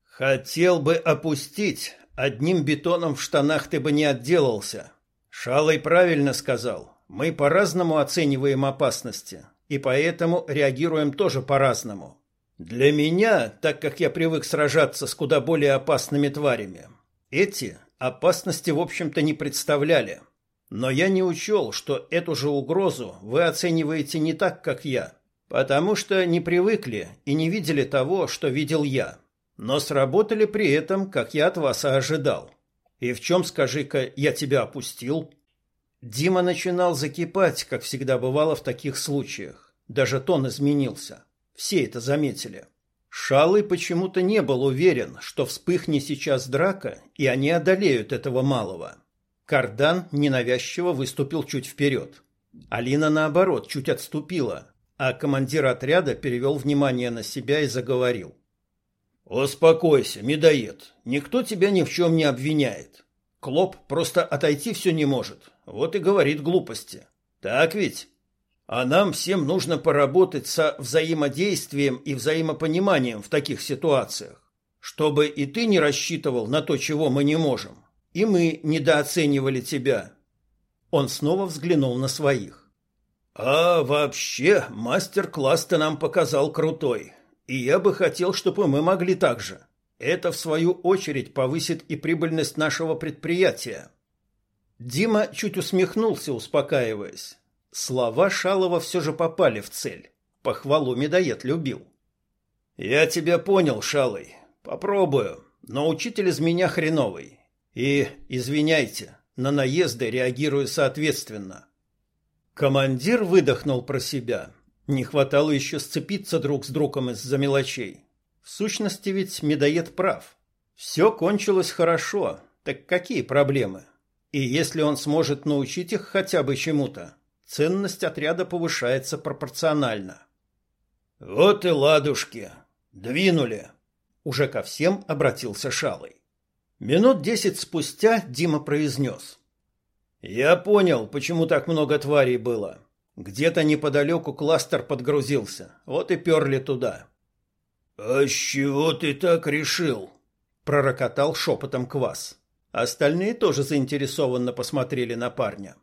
Хотел бы опустить, одним бетоном в штанах ты бы не отделался. Шалый правильно сказал. Мы по-разному оцениваем опасности, и поэтому реагируем тоже по-разному. Для меня, так как я привык сражаться с куда более опасными тварями, эти опасности, в общем-то, не представляли. Но я не учел, что эту же угрозу вы оцениваете не так, как я, потому что не привыкли и не видели того, что видел я, но сработали при этом, как я от вас и ожидал. И в чем, скажи-ка, я тебя опустил?» Дима начинал закипать, как всегда бывало в таких случаях. Даже тон изменился. Все это заметили. Шалый почему-то не был уверен, что вспыхнет сейчас драка, и они одолеют этого малого. Кардан ненавязчиво выступил чуть вперед. Алина, наоборот, чуть отступила, а командир отряда перевел внимание на себя и заговорил. «Успокойся, медоед. Никто тебя ни в чем не обвиняет. Клоп просто отойти все не может. Вот и говорит глупости. Так ведь?» А нам всем нужно поработать со взаимодействием и взаимопониманием в таких ситуациях, чтобы и ты не рассчитывал на то, чего мы не можем, и мы недооценивали тебя. Он снова взглянул на своих. А вообще, мастер-класс ты нам показал крутой, и я бы хотел, чтобы мы могли так же. Это в свою очередь повысит и прибыльность нашего предприятия. Дима чуть усмехнулся, успокаиваясь. Слова Шалова все же попали в цель. Похвалу медоед любил. «Я тебя понял, Шалый. Попробую. Но учитель из меня хреновый. И, извиняйте, на наезды реагирую соответственно». Командир выдохнул про себя. Не хватало еще сцепиться друг с другом из-за мелочей. В сущности ведь медоед прав. Все кончилось хорошо. Так какие проблемы? И если он сможет научить их хотя бы чему-то, ценность отряда повышается пропорционально. Вот и ладушки. Двинули. Уже ко всем обратился Шалый. Минут десять спустя Дима произнес. Я понял, почему так много тварей было. Где-то неподалеку кластер подгрузился. Вот и перли туда. А с чего ты так решил? пророкотал шепотом Квас. Остальные тоже заинтересованно посмотрели на парня.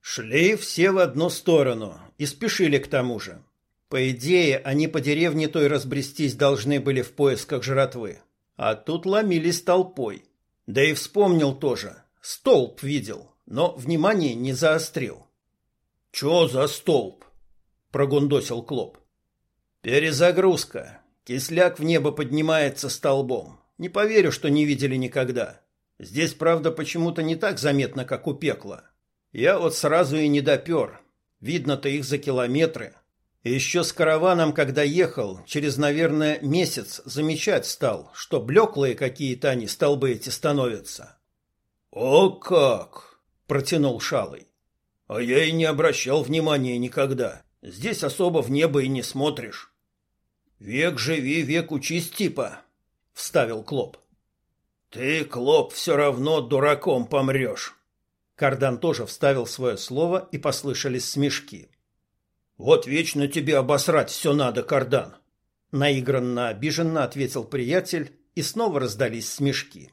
Шли все в одну сторону и спешили к тому же. По идее, они по деревне той разбрестись должны были в поисках жратвы. А тут ломились толпой. Да и вспомнил тоже. Столб видел, но внимание не заострил. «Чё за столб?» – прогундосил Клоп. «Перезагрузка. Кисляк в небо поднимается столбом. Не поверю, что не видели никогда. Здесь, правда, почему-то не так заметно, как у пекла. Я вот сразу и не допер. Видно-то их за километры. И еще с караваном, когда ехал, через, наверное, месяц замечать стал, что блеклые какие-то они столбы эти становятся. «О как!» — протянул Шалый. «А я и не обращал внимания никогда. Здесь особо в небо и не смотришь». «Век живи, век учись типа», — вставил Клоп. «Ты, Клоп, все равно дураком помрешь», Кардан тоже вставил свое слово, и послышались смешки. «Вот вечно тебе обосрать все надо, Кардан!» Наигранно обиженно ответил приятель, и снова раздались смешки.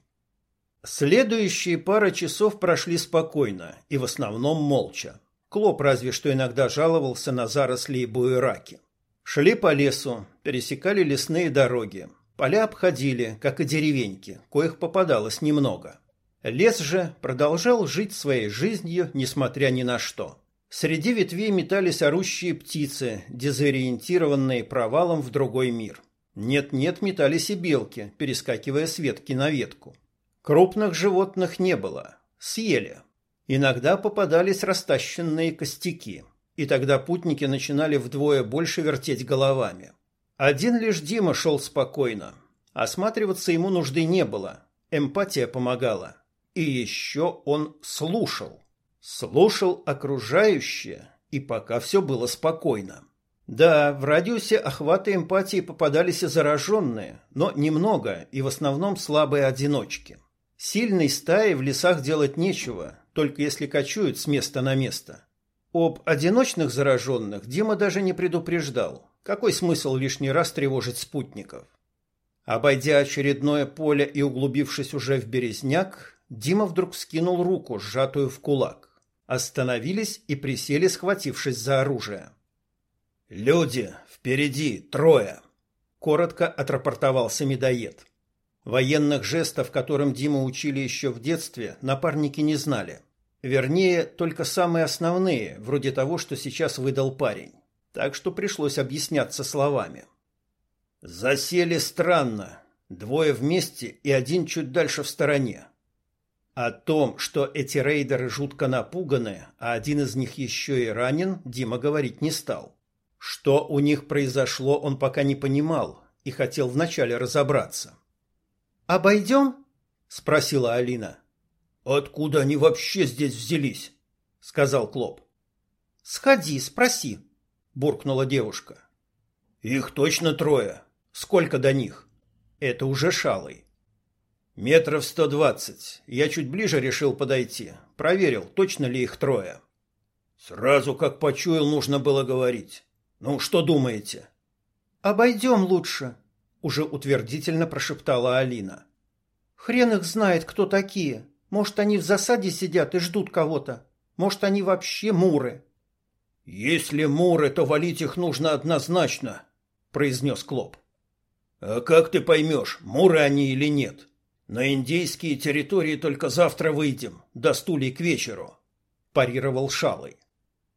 Следующие пара часов прошли спокойно и в основном молча. Клоп разве что иногда жаловался на заросли и буераки. Шли по лесу, пересекали лесные дороги, поля обходили, как и деревеньки, коих попадалось немного. Лес же продолжал жить своей жизнью, несмотря ни на что. Среди ветвей метались орущие птицы, дезориентированные провалом в другой мир. Нет-нет, метались и белки, перескакивая с ветки на ветку. Крупных животных не было. Съели. Иногда попадались растащенные костяки. И тогда путники начинали вдвое больше вертеть головами. Один лишь Дима шел спокойно. Осматриваться ему нужды не было. Эмпатия помогала. И еще он слушал. Слушал окружающее, и пока все было спокойно. Да, в радиусе охвата эмпатии попадались и зараженные, но немного и в основном слабые одиночки. Сильной стаи в лесах делать нечего, только если кочуют с места на место. Об одиночных зараженных Дима даже не предупреждал. Какой смысл лишний раз тревожить спутников? Обойдя очередное поле и углубившись уже в березняк, Дима вдруг скинул руку, сжатую в кулак. Остановились и присели, схватившись за оружие. «Люди! Впереди! Трое!» Коротко отрапортовался медоед. Военных жестов, которым Дима учили еще в детстве, напарники не знали. Вернее, только самые основные, вроде того, что сейчас выдал парень. Так что пришлось объясняться словами. «Засели странно. Двое вместе и один чуть дальше в стороне. О том, что эти рейдеры жутко напуганы, а один из них еще и ранен, Дима говорить не стал. Что у них произошло, он пока не понимал и хотел вначале разобраться. «Обойдем?» – спросила Алина. «Откуда они вообще здесь взялись?» – сказал Клоп. «Сходи, спроси», – буркнула девушка. «Их точно трое. Сколько до них?» «Это уже шалый». «Метров сто двадцать. Я чуть ближе решил подойти. Проверил, точно ли их трое». «Сразу, как почуял, нужно было говорить. Ну, что думаете? Обойдем лучше, уже утвердительно прошептала Алина. Хрен их знает, кто такие. Может, они в засаде сидят и ждут кого-то. Может, они вообще муры. Если муры, то валить их нужно однозначно, произнес Клоп. А как ты поймешь, муры они или нет? На индейские территории только завтра выйдем, до стулей к вечеру, парировал Шалый.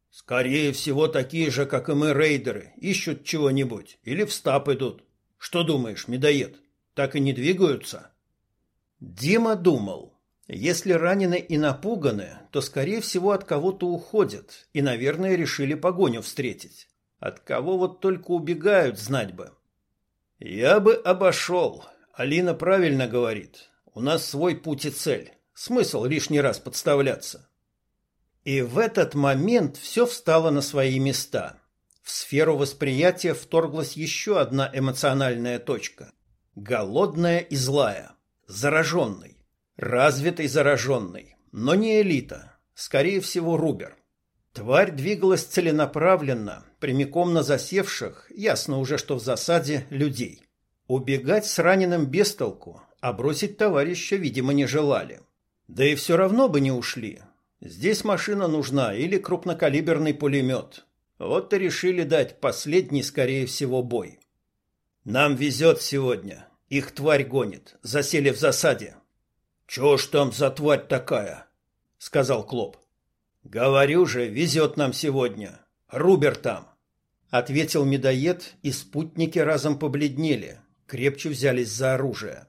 Скорее всего, такие же, как и мы, рейдеры, ищут чего-нибудь или в стап идут. Что думаешь, медоед, так и не двигаются? Дима думал, если ранены и напуганы, то, скорее всего, от кого-то уходят и, наверное, решили погоню встретить. От кого вот только убегают, знать бы. Я бы обошел. Алина правильно говорит. У нас свой путь и цель. Смысл лишний раз подставляться. И в этот момент все встало на свои места. В сферу восприятия вторглась еще одна эмоциональная точка. Голодная и злая. Зараженный. Развитый зараженный. Но не элита. Скорее всего, Рубер. Тварь двигалась целенаправленно, прямиком на засевших, ясно уже, что в засаде, людей. Убегать с раненым без толку, а бросить товарища, видимо, не желали. Да и все равно бы не ушли. Здесь машина нужна или крупнокалиберный пулемет. Вот и решили дать последний, скорее всего, бой. Нам везет сегодня. Их тварь гонит. Засели в засаде. Чего ж там за тварь такая? сказал Клоп. Говорю же, везет нам сегодня. Рубер там. Ответил медоед, и спутники разом побледнели, крепче взялись за оружие.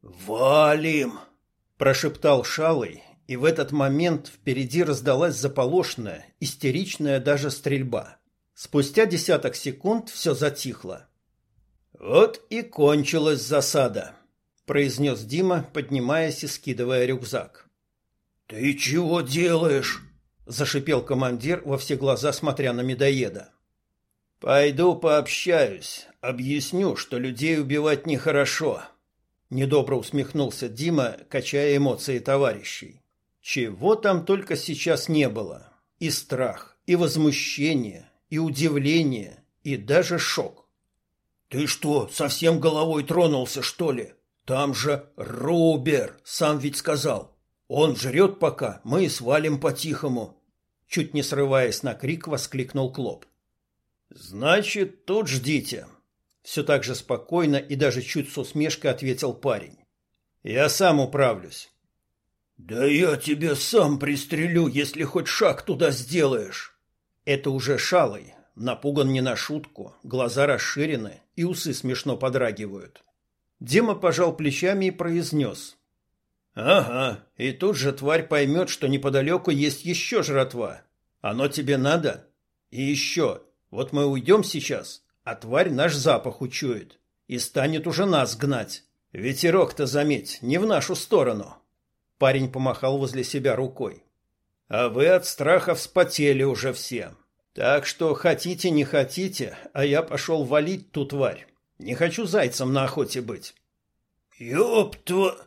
«Валим!» – прошептал Шалый и в этот момент впереди раздалась заполошная, истеричная даже стрельба. Спустя десяток секунд все затихло. «Вот и кончилась засада», — произнес Дима, поднимаясь и скидывая рюкзак. «Ты чего делаешь?» — зашипел командир во все глаза, смотря на медоеда. «Пойду пообщаюсь, объясню, что людей убивать нехорошо», — недобро усмехнулся Дима, качая эмоции товарищей. Чего там только сейчас не было. И страх, и возмущение, и удивление, и даже шок. «Ты что, совсем головой тронулся, что ли? Там же Рубер, сам ведь сказал. Он жрет пока, мы свалим по-тихому». Чуть не срываясь на крик, воскликнул Клоп. «Значит, тут ждите», — Все так же спокойно и даже чуть с усмешкой ответил парень. Я сам управлюсь. Да я тебя сам пристрелю, если хоть шаг туда сделаешь. Это уже шалый, напуган не на шутку, глаза расширены и усы смешно подрагивают. Дима пожал плечами и произнес. «Ага, и тут же тварь поймет, что неподалеку есть еще жратва. Оно тебе надо? И еще, вот мы уйдем сейчас, а тварь наш запах учует и станет уже нас гнать. Ветерок-то, заметь, не в нашу сторону». Парень помахал возле себя рукой. «А вы от страха вспотели уже все. Так что хотите, не хотите, а я пошел валить ту тварь. Не хочу зайцем на охоте быть». «Ёб тва...»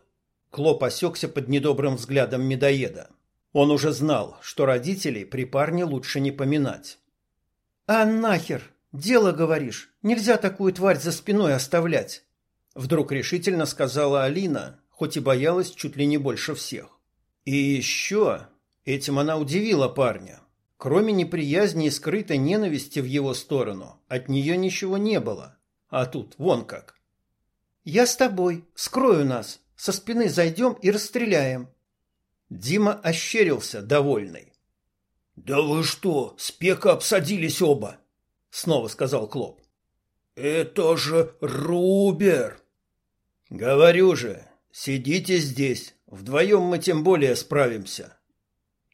Клоп осекся под недобрым взглядом медоеда. Он уже знал, что родителей при парне лучше не поминать. «А нахер! Дело, говоришь, нельзя такую тварь за спиной оставлять!» Вдруг решительно сказала Алина, хоть и боялась чуть ли не больше всех. И еще этим она удивила парня. Кроме неприязни и скрытой ненависти в его сторону, от нее ничего не было. А тут вон как. «Я с тобой. Скрою нас. Со спины зайдем и расстреляем». Дима ощерился, довольный. «Да вы что, спека обсадились оба?» Снова сказал Клоп. «Это же Рубер!» «Говорю же, сидите здесь. Вдвоем мы тем более справимся».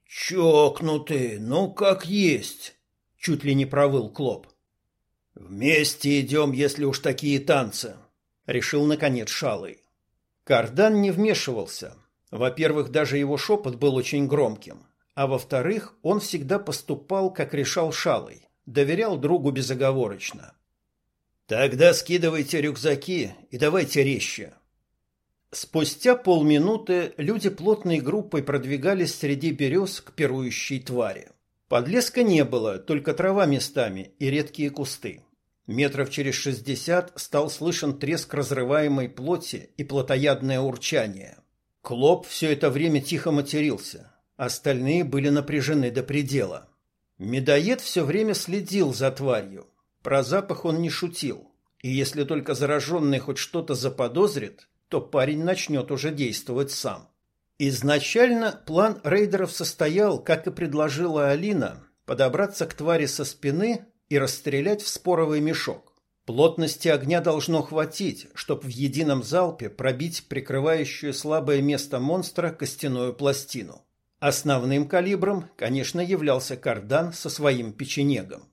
«Чокнутый, ну как есть!» Чуть ли не провыл Клоп. «Вместе идем, если уж такие танцы», — решил, наконец, Шалый. Кардан не вмешивался. Во-первых, даже его шепот был очень громким. А во-вторых, он всегда поступал, как решал Шалый. Доверял другу безоговорочно. «Тогда скидывайте рюкзаки и давайте резче». Спустя полминуты люди плотной группой продвигались среди берез к пирующей твари. Подлеска не было, только трава местами и редкие кусты. Метров через шестьдесят стал слышен треск разрываемой плоти и плотоядное урчание. Клоп все это время тихо матерился, остальные были напряжены до предела. Медоед все время следил за тварью. Про запах он не шутил, и если только зараженный хоть что-то заподозрит, то парень начнет уже действовать сам. Изначально план рейдеров состоял, как и предложила Алина, подобраться к твари со спины и расстрелять в споровый мешок. Плотности огня должно хватить, чтобы в едином залпе пробить прикрывающую слабое место монстра костяную пластину. Основным калибром, конечно, являлся кардан со своим печенегом.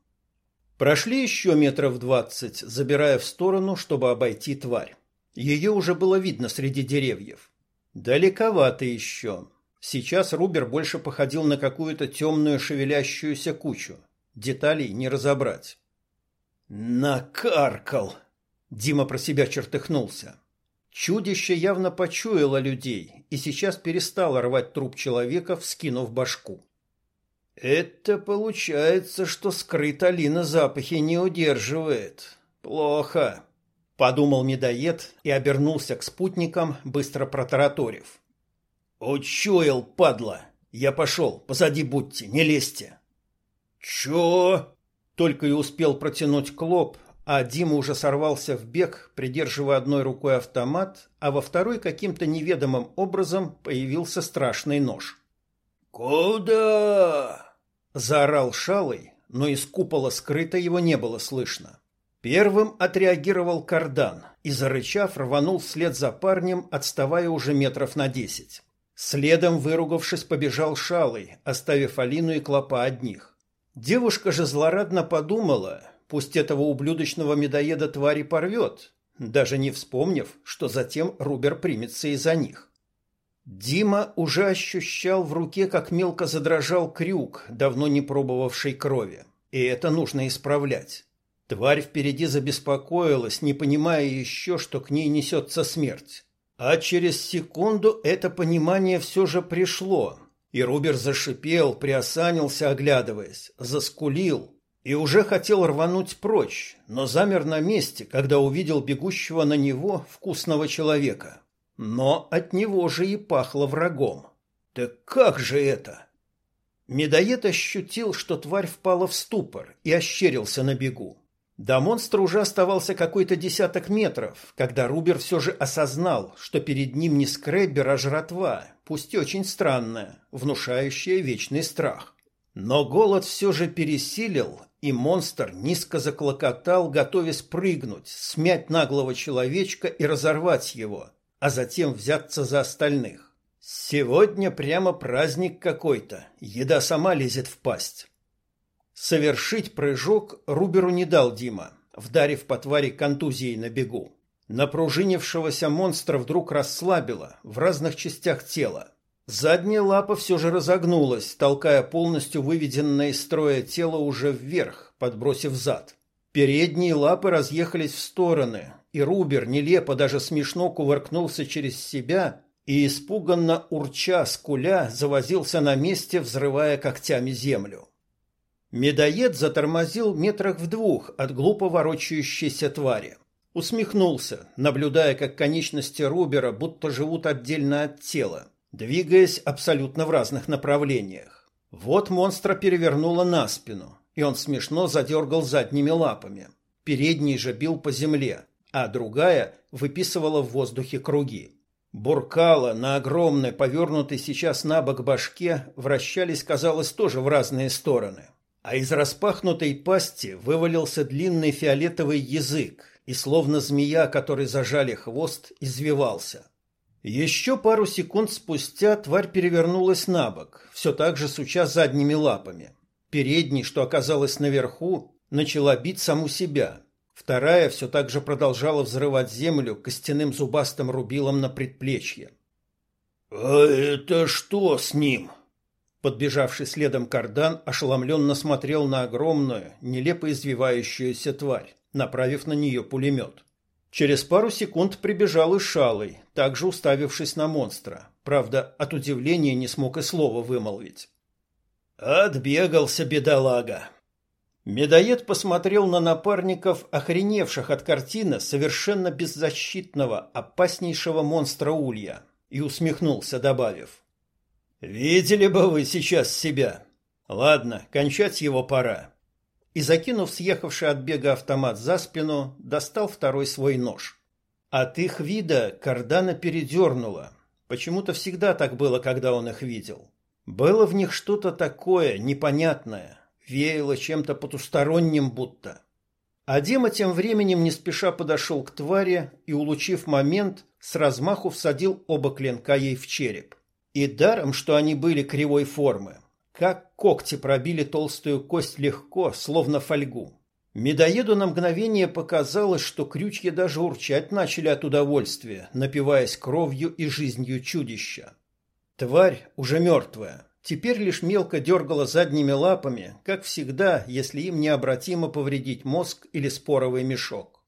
Прошли еще метров двадцать, забирая в сторону, чтобы обойти тварь. Ее уже было видно среди деревьев. Далековато еще. Сейчас Рубер больше походил на какую-то темную шевелящуюся кучу. Деталей не разобрать. «Накаркал!» Дима про себя чертыхнулся. Чудище явно почуяло людей и сейчас перестало рвать труп человека, вскинув башку. «Это получается, что скрыт Алина запахи не удерживает. Плохо!» Подумал медоед и обернулся к спутникам, быстро протараторив. «Учуял, падла! Я пошел, позади будьте, не лезьте!» «Чё?» Только и успел протянуть Клоп, а Дима уже сорвался в бег, придерживая одной рукой автомат, а во второй каким-то неведомым образом появился страшный нож. «Куда?» – заорал Шалый, но из купола скрыто его не было слышно. Первым отреагировал кардан и, зарычав, рванул вслед за парнем, отставая уже метров на десять. Следом, выругавшись, побежал Шалый, оставив Алину и Клопа одних. Девушка же злорадно подумала, пусть этого ублюдочного медоеда твари порвет, даже не вспомнив, что затем Рубер примется и за них. Дима уже ощущал в руке, как мелко задрожал крюк, давно не пробовавший крови, и это нужно исправлять. Тварь впереди забеспокоилась, не понимая еще, что к ней несется смерть. А через секунду это понимание все же пришло, и Рубер зашипел, приосанился, оглядываясь, заскулил, и уже хотел рвануть прочь, но замер на месте, когда увидел бегущего на него вкусного человека. Но от него же и пахло врагом. Так как же это? Медоед ощутил, что тварь впала в ступор и ощерился на бегу. До монстра уже оставался какой-то десяток метров, когда Рубер все же осознал, что перед ним не скреббер, а жратва, пусть и очень странная, внушающая вечный страх. Но голод все же пересилил, и монстр низко заклокотал, готовясь прыгнуть, смять наглого человечка и разорвать его, а затем взяться за остальных. Сегодня прямо праздник какой-то, еда сама лезет в пасть. Совершить прыжок Руберу не дал Дима, вдарив по твари контузией на бегу. Напружинившегося монстра вдруг расслабило в разных частях тела. Задняя лапа все же разогнулась, толкая полностью выведенное из строя тело уже вверх, подбросив зад. Передние лапы разъехались в стороны, и Рубер нелепо даже смешно кувыркнулся через себя и, испуганно урча, скуля, завозился на месте, взрывая когтями землю. Медоед затормозил метрах в двух от глупо ворочающейся твари. Усмехнулся, наблюдая, как конечности Рубера будто живут отдельно от тела, двигаясь абсолютно в разных направлениях. Вот монстра перевернуло на спину, и он смешно задергал задними лапами. Передний же бил по земле, а другая выписывала в воздухе круги. Буркала на огромной, повернутой сейчас на бок башке, вращались, казалось, тоже в разные стороны а из распахнутой пасти вывалился длинный фиолетовый язык, и словно змея, которой зажали хвост, извивался. Еще пару секунд спустя тварь перевернулась на бок, все так же суча задними лапами. Передний, что оказалось наверху, начала бить саму себя. Вторая все так же продолжала взрывать землю костяным зубастым рубилом на предплечье. «А это что с ним?» Подбежавший следом кардан ошеломленно смотрел на огромную, нелепо извивающуюся тварь, направив на нее пулемет. Через пару секунд прибежал и Шалый, также уставившись на монстра. Правда, от удивления не смог и слова вымолвить. «Отбегался, бедолага!» Медоед посмотрел на напарников, охреневших от картины совершенно беззащитного, опаснейшего монстра Улья, и усмехнулся, добавив – Видели бы вы сейчас себя. Ладно, кончать его пора. И закинув съехавший от бега автомат за спину, достал второй свой нож. От их вида кардана передернуло. Почему-то всегда так было, когда он их видел. Было в них что-то такое непонятное, веяло чем-то потусторонним будто. А Дима тем временем не спеша подошел к твари и, улучив момент, с размаху всадил оба клинка ей в череп. И даром, что они были кривой формы. Как когти пробили толстую кость легко, словно фольгу. Медоеду на мгновение показалось, что крючья даже урчать начали от удовольствия, напиваясь кровью и жизнью чудища. Тварь уже мертвая, теперь лишь мелко дергала задними лапами, как всегда, если им необратимо повредить мозг или споровый мешок.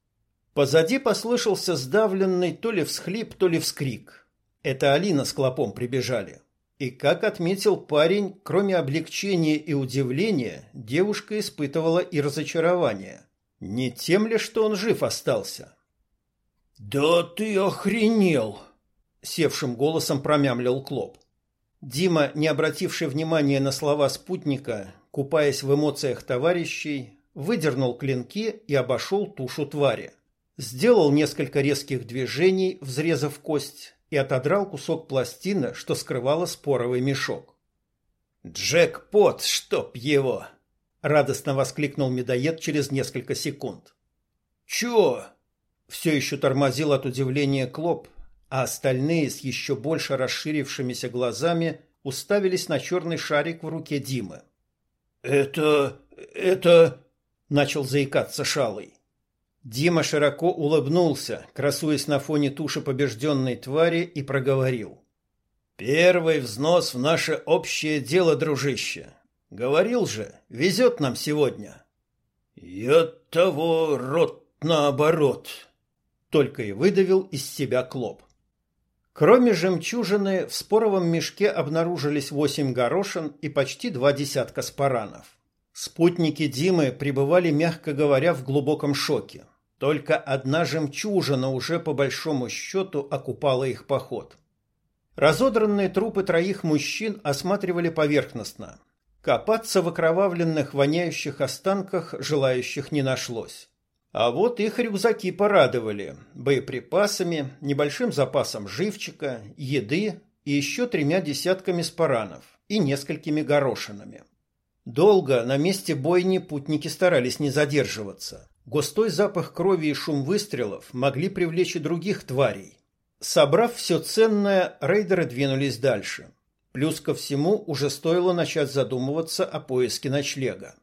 Позади послышался сдавленный то ли всхлип, то ли вскрик. Это Алина с Клопом прибежали. И, как отметил парень, кроме облегчения и удивления, девушка испытывала и разочарование. Не тем ли, что он жив остался? «Да ты охренел!» — севшим голосом промямлил Клоп. Дима, не обративший внимания на слова спутника, купаясь в эмоциях товарищей, выдернул клинки и обошел тушу твари. Сделал несколько резких движений, взрезав кость, и отодрал кусок пластины, что скрывало споровый мешок. «Джекпот, чтоб его!» — радостно воскликнул медоед через несколько секунд. «Чё?» Все еще тормозил от удивления Клоп, а остальные с еще больше расширившимися глазами уставились на черный шарик в руке Димы. «Это... это...» — начал заикаться Шалый. Дима широко улыбнулся, красуясь на фоне туши побежденной твари, и проговорил. «Первый взнос в наше общее дело, дружище. Говорил же, везет нам сегодня». «Я того рот наоборот», — только и выдавил из себя Клоп. Кроме жемчужины, в споровом мешке обнаружились восемь горошин и почти два десятка спаранов. Спутники Димы пребывали, мягко говоря, в глубоком шоке. Только одна жемчужина уже по большому счету окупала их поход. Разодранные трупы троих мужчин осматривали поверхностно. Копаться в окровавленных, воняющих останках желающих не нашлось. А вот их рюкзаки порадовали боеприпасами, небольшим запасом живчика, еды и еще тремя десятками спаранов и несколькими горошинами. Долго на месте бойни путники старались не задерживаться. Густой запах крови и шум выстрелов могли привлечь и других тварей. Собрав все ценное, рейдеры двинулись дальше. Плюс ко всему уже стоило начать задумываться о поиске ночлега.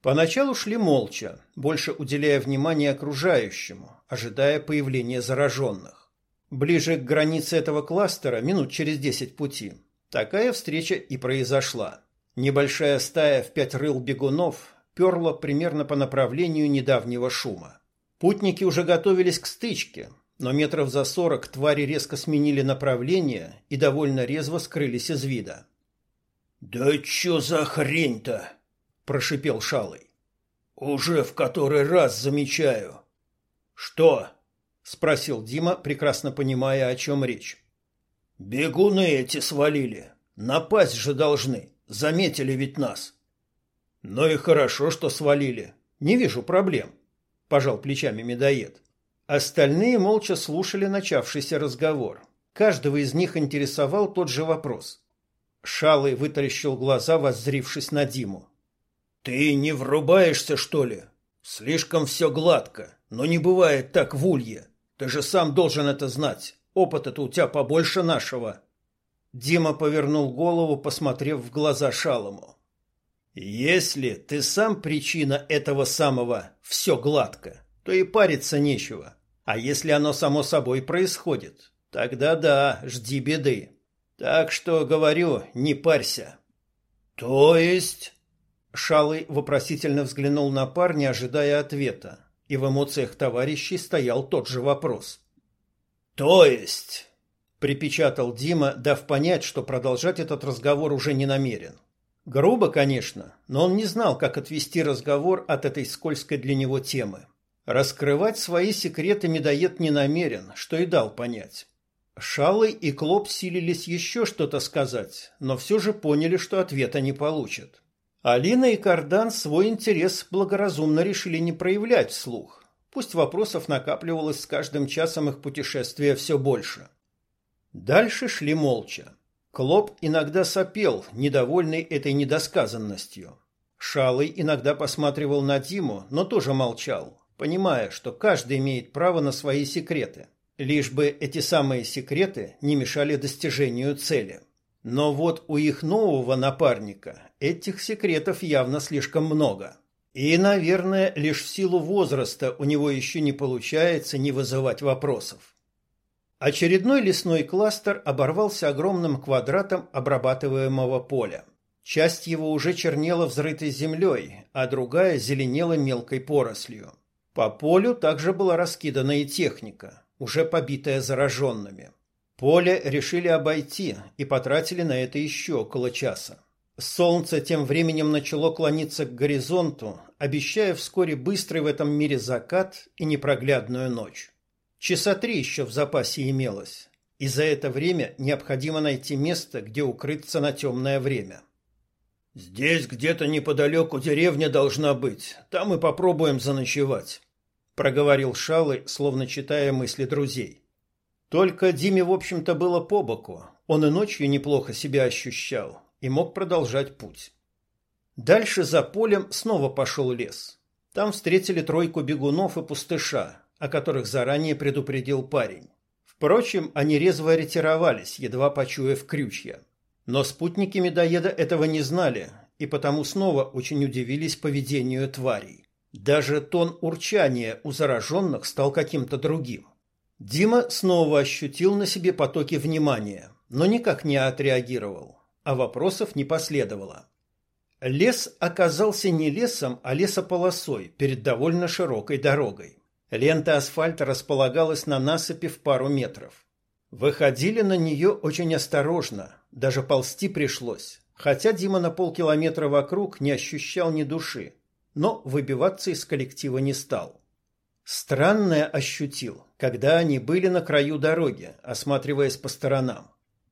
Поначалу шли молча, больше уделяя внимание окружающему, ожидая появления зараженных. Ближе к границе этого кластера, минут через десять пути, такая встреча и произошла. Небольшая стая в пять рыл бегунов перла примерно по направлению недавнего шума. Путники уже готовились к стычке, но метров за сорок твари резко сменили направление и довольно резво скрылись из вида. «Да чё за хрень-то?» — прошипел Шалый. «Уже в который раз замечаю». «Что?» — спросил Дима, прекрасно понимая, о чем речь. «Бегуны эти свалили. Напасть же должны. Заметили ведь нас». «Ну и хорошо, что свалили. Не вижу проблем», — пожал плечами медоед. Остальные молча слушали начавшийся разговор. Каждого из них интересовал тот же вопрос. Шалый вытаращил глаза, воззрившись на Диму. Ты не врубаешься, что ли? Слишком все гладко, но не бывает так в улье. Ты же сам должен это знать. Опыта-то у тебя побольше нашего. Дима повернул голову, посмотрев в глаза Шалому. Если ты сам причина этого самого «все гладко», то и париться нечего. А если оно само собой происходит, тогда да, жди беды. Так что, говорю, не парься. То есть... Шалый вопросительно взглянул на парня, ожидая ответа, и в эмоциях товарищей стоял тот же вопрос. «То есть...» — припечатал Дима, дав понять, что продолжать этот разговор уже не намерен. Грубо, конечно, но он не знал, как отвести разговор от этой скользкой для него темы. Раскрывать свои секреты медоед не намерен, что и дал понять. Шалый и Клоп силились еще что-то сказать, но все же поняли, что ответа не получат. Алина и Кардан свой интерес благоразумно решили не проявлять вслух. Пусть вопросов накапливалось с каждым часом их путешествия все больше. Дальше шли молча. Клоп иногда сопел, недовольный этой недосказанностью. Шалый иногда посматривал на Диму, но тоже молчал, понимая, что каждый имеет право на свои секреты, лишь бы эти самые секреты не мешали достижению цели. Но вот у их нового напарника этих секретов явно слишком много. И, наверное, лишь в силу возраста у него еще не получается не вызывать вопросов. Очередной лесной кластер оборвался огромным квадратом обрабатываемого поля. Часть его уже чернела взрытой землей, а другая зеленела мелкой порослью. По полю также была раскидана и техника, уже побитая зараженными. Поле решили обойти и потратили на это еще около часа. Солнце тем временем начало клониться к горизонту, обещая вскоре быстрый в этом мире закат и непроглядную ночь. Часа три еще в запасе имелось, и за это время необходимо найти место, где укрыться на темное время. «Здесь где-то неподалеку деревня должна быть, там и попробуем заночевать», — проговорил Шалы, словно читая мысли друзей. Только Диме, в общем-то, было по боку. Он и ночью неплохо себя ощущал и мог продолжать путь. Дальше за полем снова пошел лес. Там встретили тройку бегунов и пустыша, о которых заранее предупредил парень. Впрочем, они резво ретировались, едва почуяв крючья. Но спутники медоеда этого не знали, и потому снова очень удивились поведению тварей. Даже тон урчания у зараженных стал каким-то другим. Дима снова ощутил на себе потоки внимания, но никак не отреагировал, а вопросов не последовало. Лес оказался не лесом, а лесополосой перед довольно широкой дорогой. Лента асфальта располагалась на насыпи в пару метров. Выходили на нее очень осторожно, даже ползти пришлось, хотя Дима на полкилометра вокруг не ощущал ни души, но выбиваться из коллектива не стал. Странное ощутил, когда они были на краю дороги, осматриваясь по сторонам.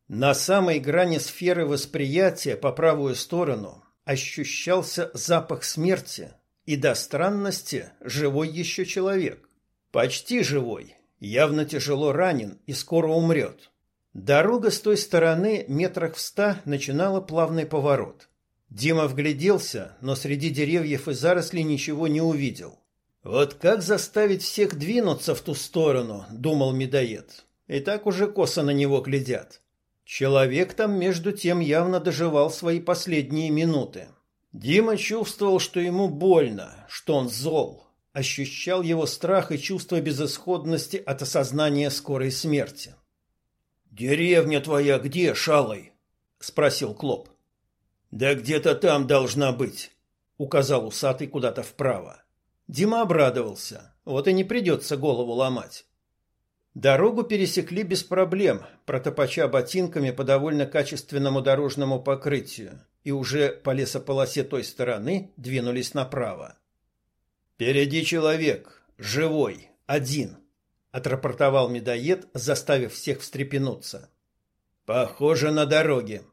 На самой грани сферы восприятия по правую сторону ощущался запах смерти И до странности живой еще человек. Почти живой, явно тяжело ранен и скоро умрет. Дорога с той стороны метрах в ста начинала плавный поворот. Дима вгляделся, но среди деревьев и зарослей ничего не увидел. «Вот как заставить всех двинуться в ту сторону?» – думал медоед. И так уже косо на него глядят. Человек там между тем явно доживал свои последние минуты. Дима чувствовал, что ему больно, что он зол, ощущал его страх и чувство безысходности от осознания скорой смерти. «Деревня твоя где, Шалой?» — спросил Клоп. «Да где-то там должна быть», — указал усатый куда-то вправо. Дима обрадовался, вот и не придется голову ломать. Дорогу пересекли без проблем, протопача ботинками по довольно качественному дорожному покрытию, и уже по лесополосе той стороны двинулись направо. «Впереди человек, живой, один», — отрапортовал медоед, заставив всех встрепенуться. «Похоже на дороге».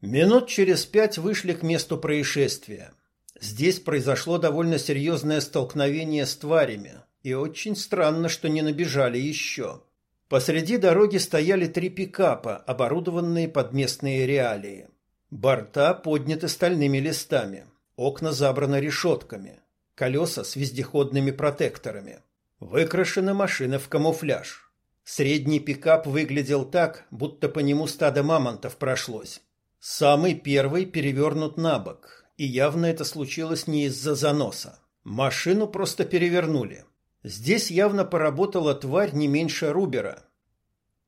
Минут через пять вышли к месту происшествия. Здесь произошло довольно серьезное столкновение с тварями, и очень странно, что не набежали еще. Посреди дороги стояли три пикапа, оборудованные под местные реалии. Борта подняты стальными листами, окна забраны решетками, колеса с вездеходными протекторами. Выкрашена машина в камуфляж. Средний пикап выглядел так, будто по нему стадо мамонтов прошлось. Самый первый перевернут на бок, и явно это случилось не из-за заноса. Машину просто перевернули. Здесь явно поработала тварь не меньше Рубера.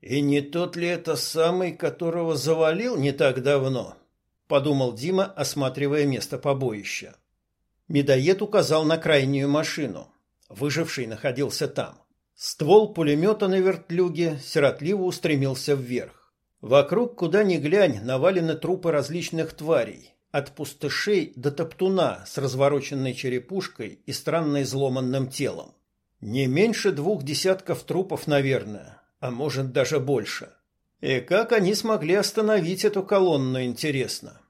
И не тот ли это самый, которого завалил не так давно? подумал Дима, осматривая место побоища. Медоед указал на крайнюю машину. Выживший находился там. Ствол пулемета на вертлюге сиротливо устремился вверх. Вокруг, куда ни глянь, навалены трупы различных тварей, от пустышей до топтуна с развороченной черепушкой и странно изломанным телом. Не меньше двух десятков трупов, наверное, а может даже больше. И как они смогли остановить эту колонну, интересно?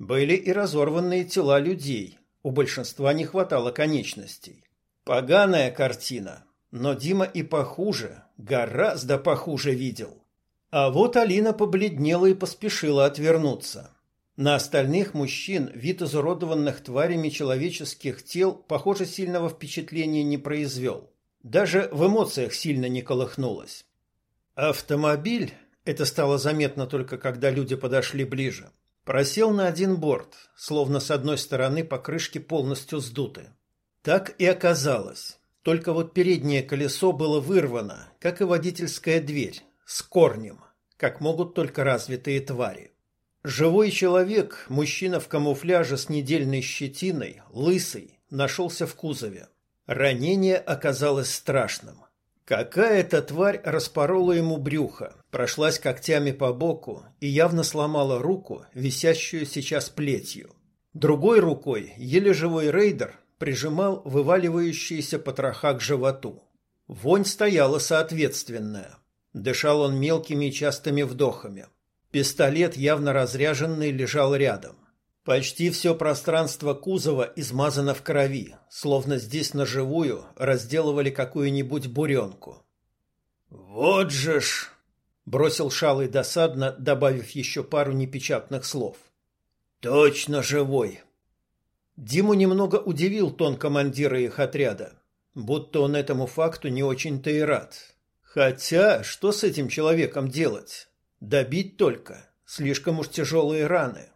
Были и разорванные тела людей. У большинства не хватало конечностей. Поганая картина, но Дима и похуже, гораздо похуже видел. А вот Алина побледнела и поспешила отвернуться. На остальных мужчин вид изуродованных тварями человеческих тел, похоже, сильного впечатления не произвел. Даже в эмоциях сильно не колыхнулось. Автомобиль, это стало заметно только когда люди подошли ближе, просел на один борт, словно с одной стороны покрышки полностью сдуты. Так и оказалось. Только вот переднее колесо было вырвано, как и водительская дверь, с корнем, как могут только развитые твари. Живой человек, мужчина в камуфляже с недельной щетиной, лысый, нашелся в кузове. Ранение оказалось страшным. Какая-то тварь распорола ему брюхо, прошлась когтями по боку и явно сломала руку, висящую сейчас плетью. Другой рукой еле живой рейдер прижимал вываливающиеся потроха к животу. Вонь стояла соответственная. Дышал он мелкими и частыми вдохами. Пистолет, явно разряженный, лежал рядом. Почти все пространство кузова измазано в крови, словно здесь на живую разделывали какую-нибудь буренку. «Вот же ж!» — бросил Шалый досадно, добавив еще пару непечатных слов. «Точно живой!» Диму немного удивил тон командира их отряда, будто он этому факту не очень-то и рад. Хотя, что с этим человеком делать? Добить только. Слишком уж тяжелые раны.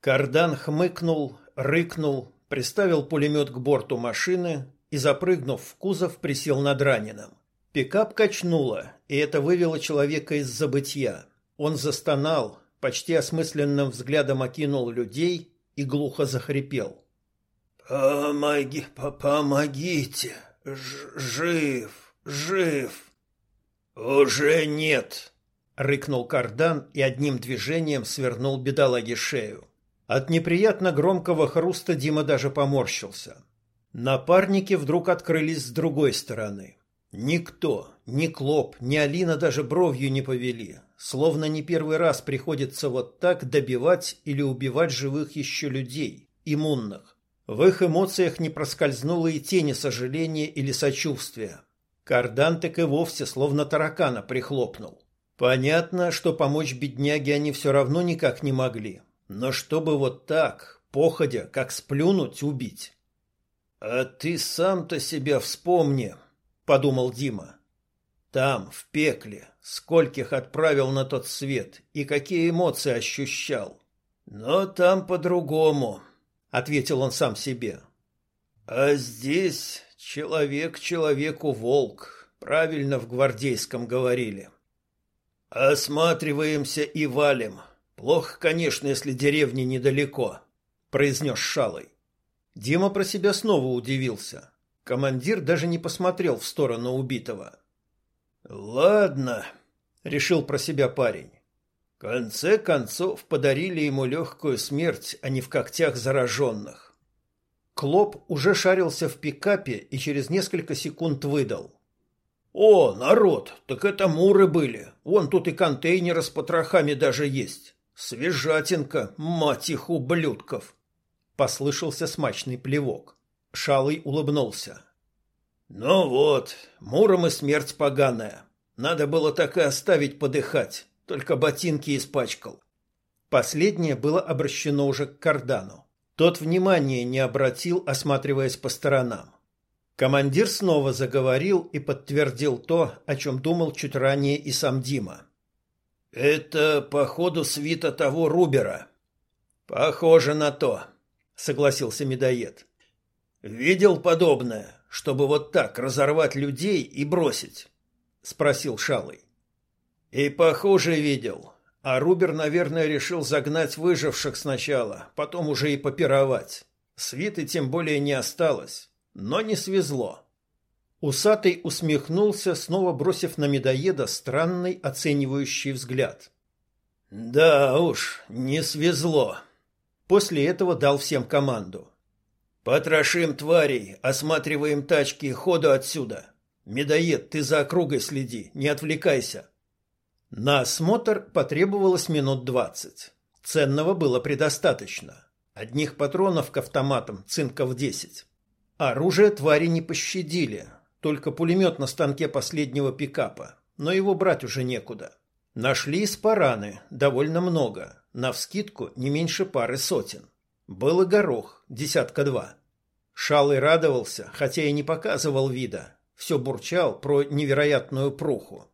Кардан хмыкнул, рыкнул, приставил пулемет к борту машины и, запрыгнув в кузов, присел над раненым. Пикап качнуло, и это вывело человека из забытья. Он застонал, почти осмысленным взглядом окинул людей и глухо захрипел. «Помоги, помогите! Ж жив, жив!» «Уже нет!» — рыкнул кардан и одним движением свернул бедолаге шею. От неприятно громкого хруста Дима даже поморщился. Напарники вдруг открылись с другой стороны. Никто, ни Клоп, ни Алина даже бровью не повели, словно не первый раз приходится вот так добивать или убивать живых еще людей, иммунных. В их эмоциях не проскользнуло и тени сожаления или сочувствия. Кардан так и вовсе словно таракана прихлопнул. Понятно, что помочь бедняге они все равно никак не могли. Но чтобы вот так, походя, как сплюнуть, убить. «А ты сам-то себя вспомни», — подумал Дима. «Там, в пекле, скольких отправил на тот свет и какие эмоции ощущал. Но там по-другому», — ответил он сам себе. «А здесь человек человеку волк», правильно в гвардейском говорили. «Осматриваемся и валим. Плохо, конечно, если деревни недалеко», — произнес Шалой. Дима про себя снова удивился. Командир даже не посмотрел в сторону убитого. «Ладно», — решил про себя парень. В конце концов подарили ему легкую смерть, а не в когтях зараженных. Клоп уже шарился в пикапе и через несколько секунд выдал. «О, народ, так это муры были. Вон тут и контейнеры с потрохами даже есть. Свежатинка, мать их, ублюдков!» Послышался смачный плевок. Шалый улыбнулся. «Ну вот, муром и смерть поганая. Надо было так и оставить подыхать, только ботинки испачкал». Последнее было обращено уже к кардану. Тот внимания не обратил, осматриваясь по сторонам. Командир снова заговорил и подтвердил то, о чем думал чуть ранее и сам Дима. «Это, походу, свита того Рубера». «Похоже на то», — согласился медоед. «Видел подобное, чтобы вот так разорвать людей и бросить?» — спросил Шалый. «И, похоже, видел. А Рубер, наверное, решил загнать выживших сначала, потом уже и попировать. Свиты тем более не осталось но не свезло. Усатый усмехнулся, снова бросив на медоеда странный оценивающий взгляд. «Да уж, не свезло». После этого дал всем команду. «Потрошим тварей, осматриваем тачки и ходу отсюда. Медоед, ты за округой следи, не отвлекайся». На осмотр потребовалось минут двадцать. Ценного было предостаточно. Одних патронов к автоматам цинков десять. Оружие твари не пощадили, только пулемет на станке последнего пикапа, но его брать уже некуда. Нашли спараны, довольно много, навскидку не меньше пары сотен. Был и горох, десятка два. Шалый радовался, хотя и не показывал вида, все бурчал про невероятную пруху.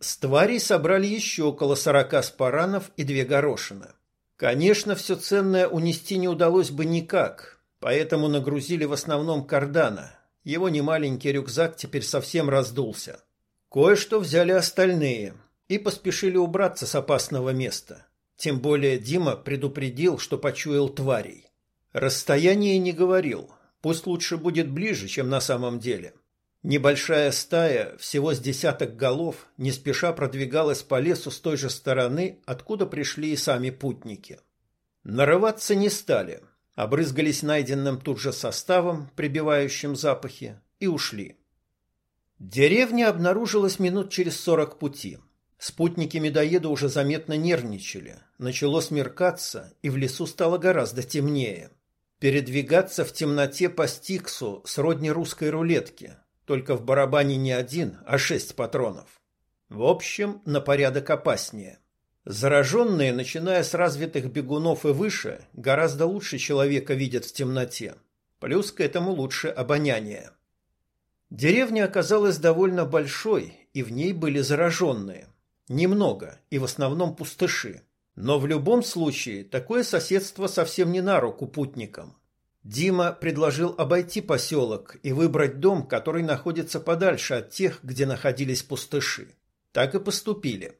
С тварей собрали еще около сорока спаранов и две горошины. Конечно, все ценное унести не удалось бы никак, Поэтому нагрузили в основном кардана. Его немаленький рюкзак теперь совсем раздулся. Кое-что взяли остальные и поспешили убраться с опасного места. Тем более Дима предупредил, что почуял тварей. Расстояние не говорил. Пусть лучше будет ближе, чем на самом деле. Небольшая стая, всего с десяток голов, не спеша продвигалась по лесу с той же стороны, откуда пришли и сами путники. Нарываться не стали – обрызгались найденным тут же составом, прибивающим запахи, и ушли. Деревня обнаружилась минут через сорок пути. Спутники медоеда уже заметно нервничали. Начало смеркаться, и в лесу стало гораздо темнее. Передвигаться в темноте по стиксу сродни русской рулетки, только в барабане не один, а шесть патронов. В общем, на порядок опаснее. Зараженные, начиная с развитых бегунов и выше, гораздо лучше человека видят в темноте. Плюс к этому лучше обоняние. Деревня оказалась довольно большой, и в ней были зараженные. Немного, и в основном пустыши. Но в любом случае такое соседство совсем не на руку путникам. Дима предложил обойти поселок и выбрать дом, который находится подальше от тех, где находились пустыши. Так и поступили.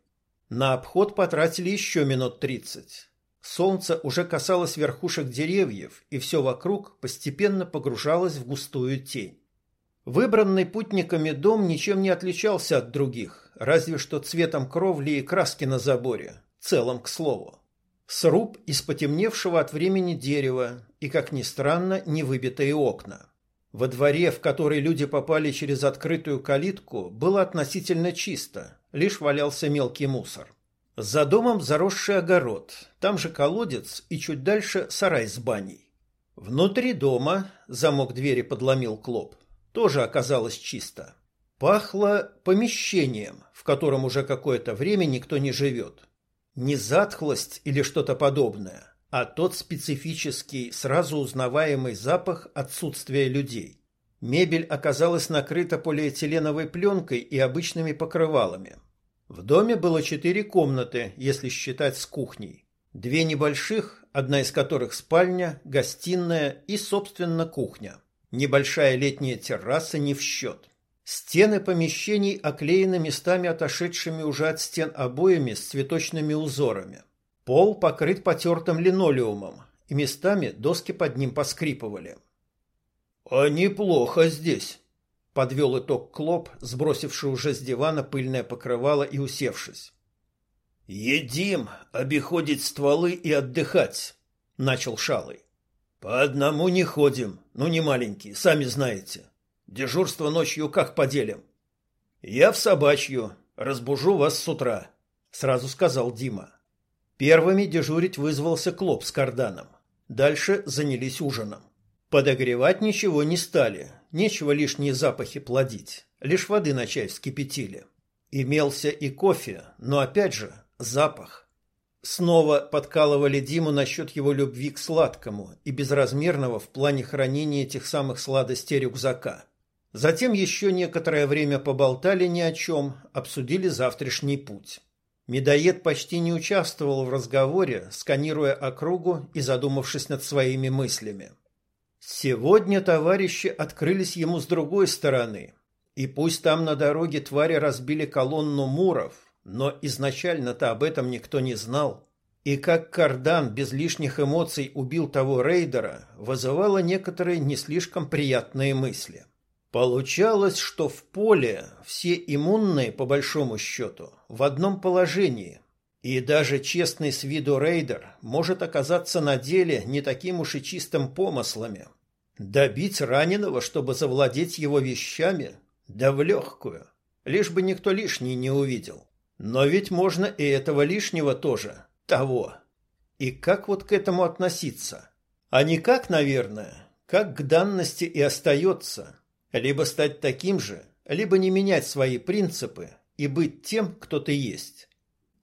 На обход потратили еще минут тридцать. Солнце уже касалось верхушек деревьев, и все вокруг постепенно погружалось в густую тень. Выбранный путниками дом ничем не отличался от других, разве что цветом кровли и краски на заборе, целом к слову. Сруб из потемневшего от времени дерева и, как ни странно, невыбитые окна. Во дворе, в который люди попали через открытую калитку, было относительно чисто, лишь валялся мелкий мусор. За домом заросший огород, там же колодец и чуть дальше сарай с баней. Внутри дома замок двери подломил Клоп. Тоже оказалось чисто. Пахло помещением, в котором уже какое-то время никто не живет. Не затхлость или что-то подобное, а тот специфический, сразу узнаваемый запах отсутствия людей. Мебель оказалась накрыта полиэтиленовой пленкой и обычными покрывалами. В доме было четыре комнаты, если считать с кухней. Две небольших, одна из которых спальня, гостиная и, собственно, кухня. Небольшая летняя терраса не в счет. Стены помещений оклеены местами отошедшими уже от стен обоями с цветочными узорами. Пол покрыт потертым линолеумом, и местами доски под ним поскрипывали. «А неплохо здесь», — подвел итог Клоп, сбросивший уже с дивана пыльное покрывало и усевшись. «Едим, обиходить стволы и отдыхать», — начал Шалый. «По одному не ходим, ну не маленькие, сами знаете. Дежурство ночью как поделим?» «Я в собачью, разбужу вас с утра», — сразу сказал Дима. Первыми дежурить вызвался Клоп с карданом. Дальше занялись ужином. Подогревать ничего не стали, нечего лишние запахи плодить, лишь воды на чай вскипятили. Имелся и кофе, но опять же запах. Снова подкалывали Диму насчет его любви к сладкому и безразмерного в плане хранения этих самых сладостей рюкзака. Затем еще некоторое время поболтали ни о чем, обсудили завтрашний путь. Медоед почти не участвовал в разговоре, сканируя округу и задумавшись над своими мыслями. Сегодня товарищи открылись ему с другой стороны. И пусть там на дороге твари разбили колонну муров, но изначально-то об этом никто не знал. И как Кардан без лишних эмоций убил того рейдера, вызывало некоторые не слишком приятные мысли. Получалось, что в поле все иммунные, по большому счету, в одном положении. И даже честный с виду рейдер может оказаться на деле не таким уж и чистым помыслами. Добить раненого, чтобы завладеть его вещами, да в легкую, лишь бы никто лишний не увидел. Но ведь можно и этого лишнего тоже, того. И как вот к этому относиться? А никак, наверное, как к данности и остается – либо стать таким же, либо не менять свои принципы и быть тем, кто ты есть.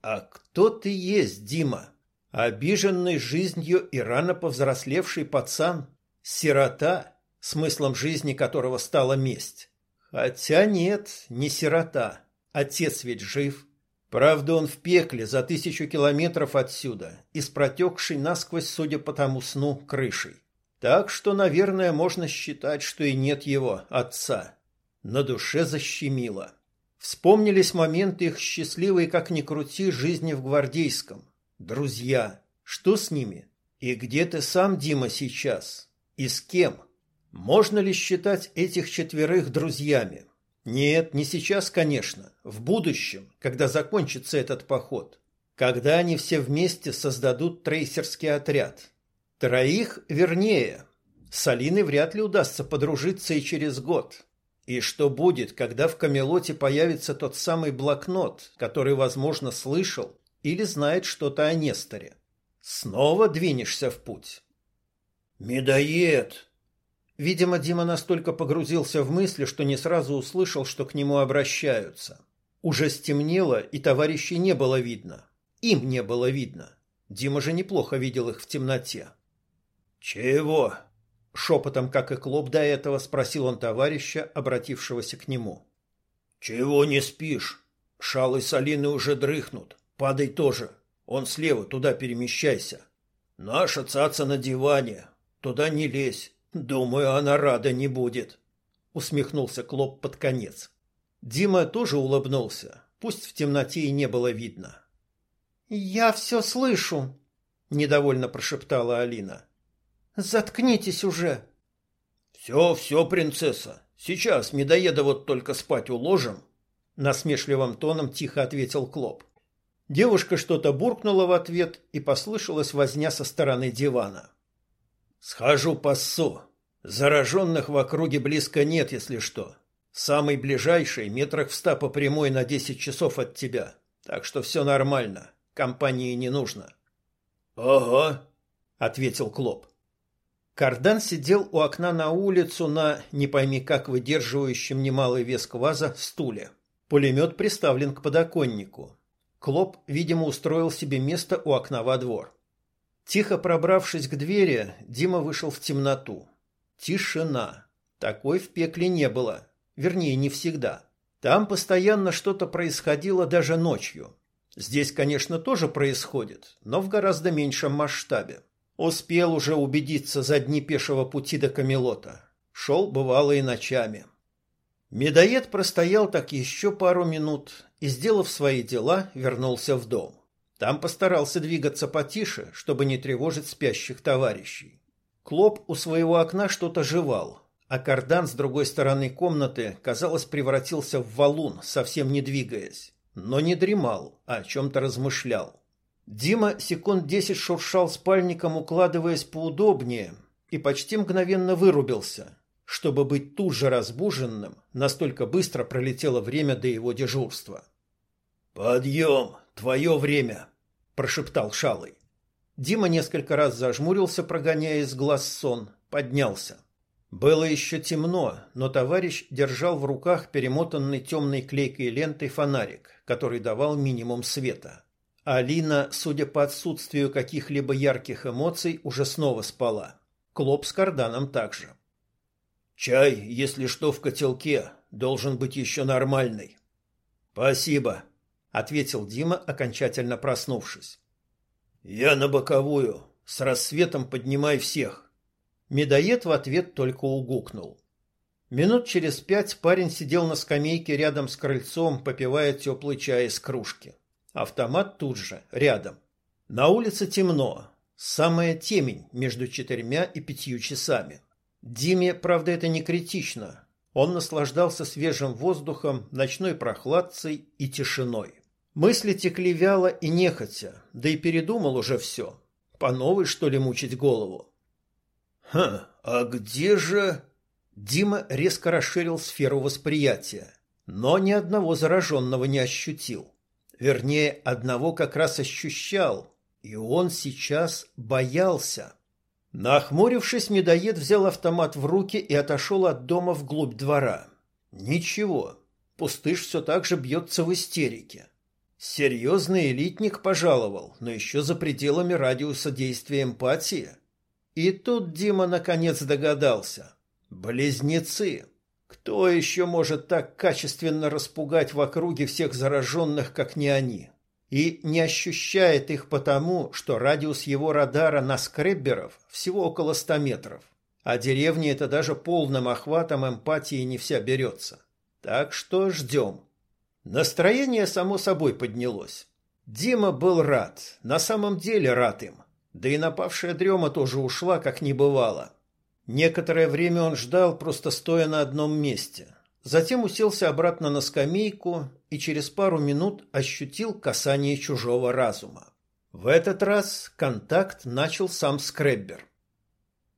А кто ты есть, Дима? Обиженный жизнью и рано повзрослевший пацан? Сирота, смыслом жизни которого стала месть? Хотя нет, не сирота. Отец ведь жив. Правда, он в пекле за тысячу километров отсюда и с протекшей насквозь, судя по тому сну, крышей. Так что, наверное, можно считать, что и нет его отца. На душе защемило. Вспомнились моменты их счастливой, как ни крути, жизни в Гвардейском. Друзья. Что с ними? И где ты сам, Дима, сейчас? И с кем? Можно ли считать этих четверых друзьями? Нет, не сейчас, конечно. В будущем, когда закончится этот поход. Когда они все вместе создадут трейсерский отряд. Троих вернее. С Алиной вряд ли удастся подружиться и через год. И что будет, когда в Камелоте появится тот самый блокнот, который, возможно, слышал или знает что-то о Несторе? Снова двинешься в путь. «Медоед!» Видимо, Дима настолько погрузился в мысли, что не сразу услышал, что к нему обращаются. Уже стемнело, и товарищей не было видно. Им не было видно. Дима же неплохо видел их в темноте. «Чего?» — шепотом, как и Клоп до этого, спросил он товарища, обратившегося к нему. «Чего не спишь? Шал и Салины уже дрыхнут. Падай тоже. Он слева, туда перемещайся. Наша цаца на диване. Туда не лезь. Думаю, она рада не будет», — усмехнулся Клоп под конец. Дима тоже улыбнулся, пусть в темноте и не было видно. «Я все слышу», — недовольно прошептала Алина. Заткнитесь уже. Все, все, принцесса. Сейчас медоеда вот только спать уложим. Насмешливым тоном тихо ответил Клоп. Девушка что-то буркнула в ответ и послышалась возня со стороны дивана. Схожу пассу. Зараженных в округе близко нет, если что. Самый ближайший метрах в ста по прямой на десять часов от тебя. Так что все нормально. Компании не нужно. Ага, ответил Клоп. Кардан сидел у окна на улицу на, не пойми как выдерживающем немалый вес кваза, стуле. Пулемет приставлен к подоконнику. Клоп, видимо, устроил себе место у окна во двор. Тихо пробравшись к двери, Дима вышел в темноту. Тишина. Такой в пекле не было. Вернее, не всегда. Там постоянно что-то происходило даже ночью. Здесь, конечно, тоже происходит, но в гораздо меньшем масштабе. Успел уже убедиться за дни пешего пути до Камелота. Шел, бывало, и ночами. Медоед простоял так еще пару минут и, сделав свои дела, вернулся в дом. Там постарался двигаться потише, чтобы не тревожить спящих товарищей. Клоп у своего окна что-то жевал, а кардан с другой стороны комнаты, казалось, превратился в валун, совсем не двигаясь. Но не дремал, а о чем-то размышлял. Дима секунд десять шуршал спальником, укладываясь поудобнее, и почти мгновенно вырубился. Чтобы быть тут же разбуженным, настолько быстро пролетело время до его дежурства. «Подъем! Твое время!» – прошептал Шалый. Дима несколько раз зажмурился, прогоняя из глаз сон, поднялся. Было еще темно, но товарищ держал в руках перемотанный темной клейкой лентой фонарик, который давал минимум света. Алина, судя по отсутствию каких-либо ярких эмоций, уже снова спала. Клоп с карданом также. «Чай, если что, в котелке, должен быть еще нормальный». «Спасибо», — ответил Дима, окончательно проснувшись. «Я на боковую. С рассветом поднимай всех». Медоед в ответ только угукнул. Минут через пять парень сидел на скамейке рядом с крыльцом, попивая теплый чай из кружки. Автомат тут же, рядом. На улице темно. Самая темень между четырьмя и пятью часами. Диме, правда, это не критично. Он наслаждался свежим воздухом, ночной прохладцей и тишиной. Мысли текли вяло и нехотя, да и передумал уже все. По новой, что ли, мучить голову? «Хм, а где же...» Дима резко расширил сферу восприятия, но ни одного зараженного не ощутил. Вернее, одного как раз ощущал, и он сейчас боялся. Нахмурившись, медоед взял автомат в руки и отошел от дома вглубь двора. Ничего, пустыш все так же бьется в истерике. Серьезный элитник пожаловал, но еще за пределами радиуса действия эмпатии. И тут Дима наконец догадался. Близнецы. Кто еще может так качественно распугать в округе всех зараженных, как не они? И не ощущает их потому, что радиус его радара на скребберов всего около ста метров. А деревни это даже полным охватом эмпатии не вся берется. Так что ждем. Настроение само собой поднялось. Дима был рад, на самом деле рад им. Да и напавшая дрема тоже ушла, как не бывало. Некоторое время он ждал, просто стоя на одном месте. Затем уселся обратно на скамейку и через пару минут ощутил касание чужого разума. В этот раз контакт начал сам Скреббер.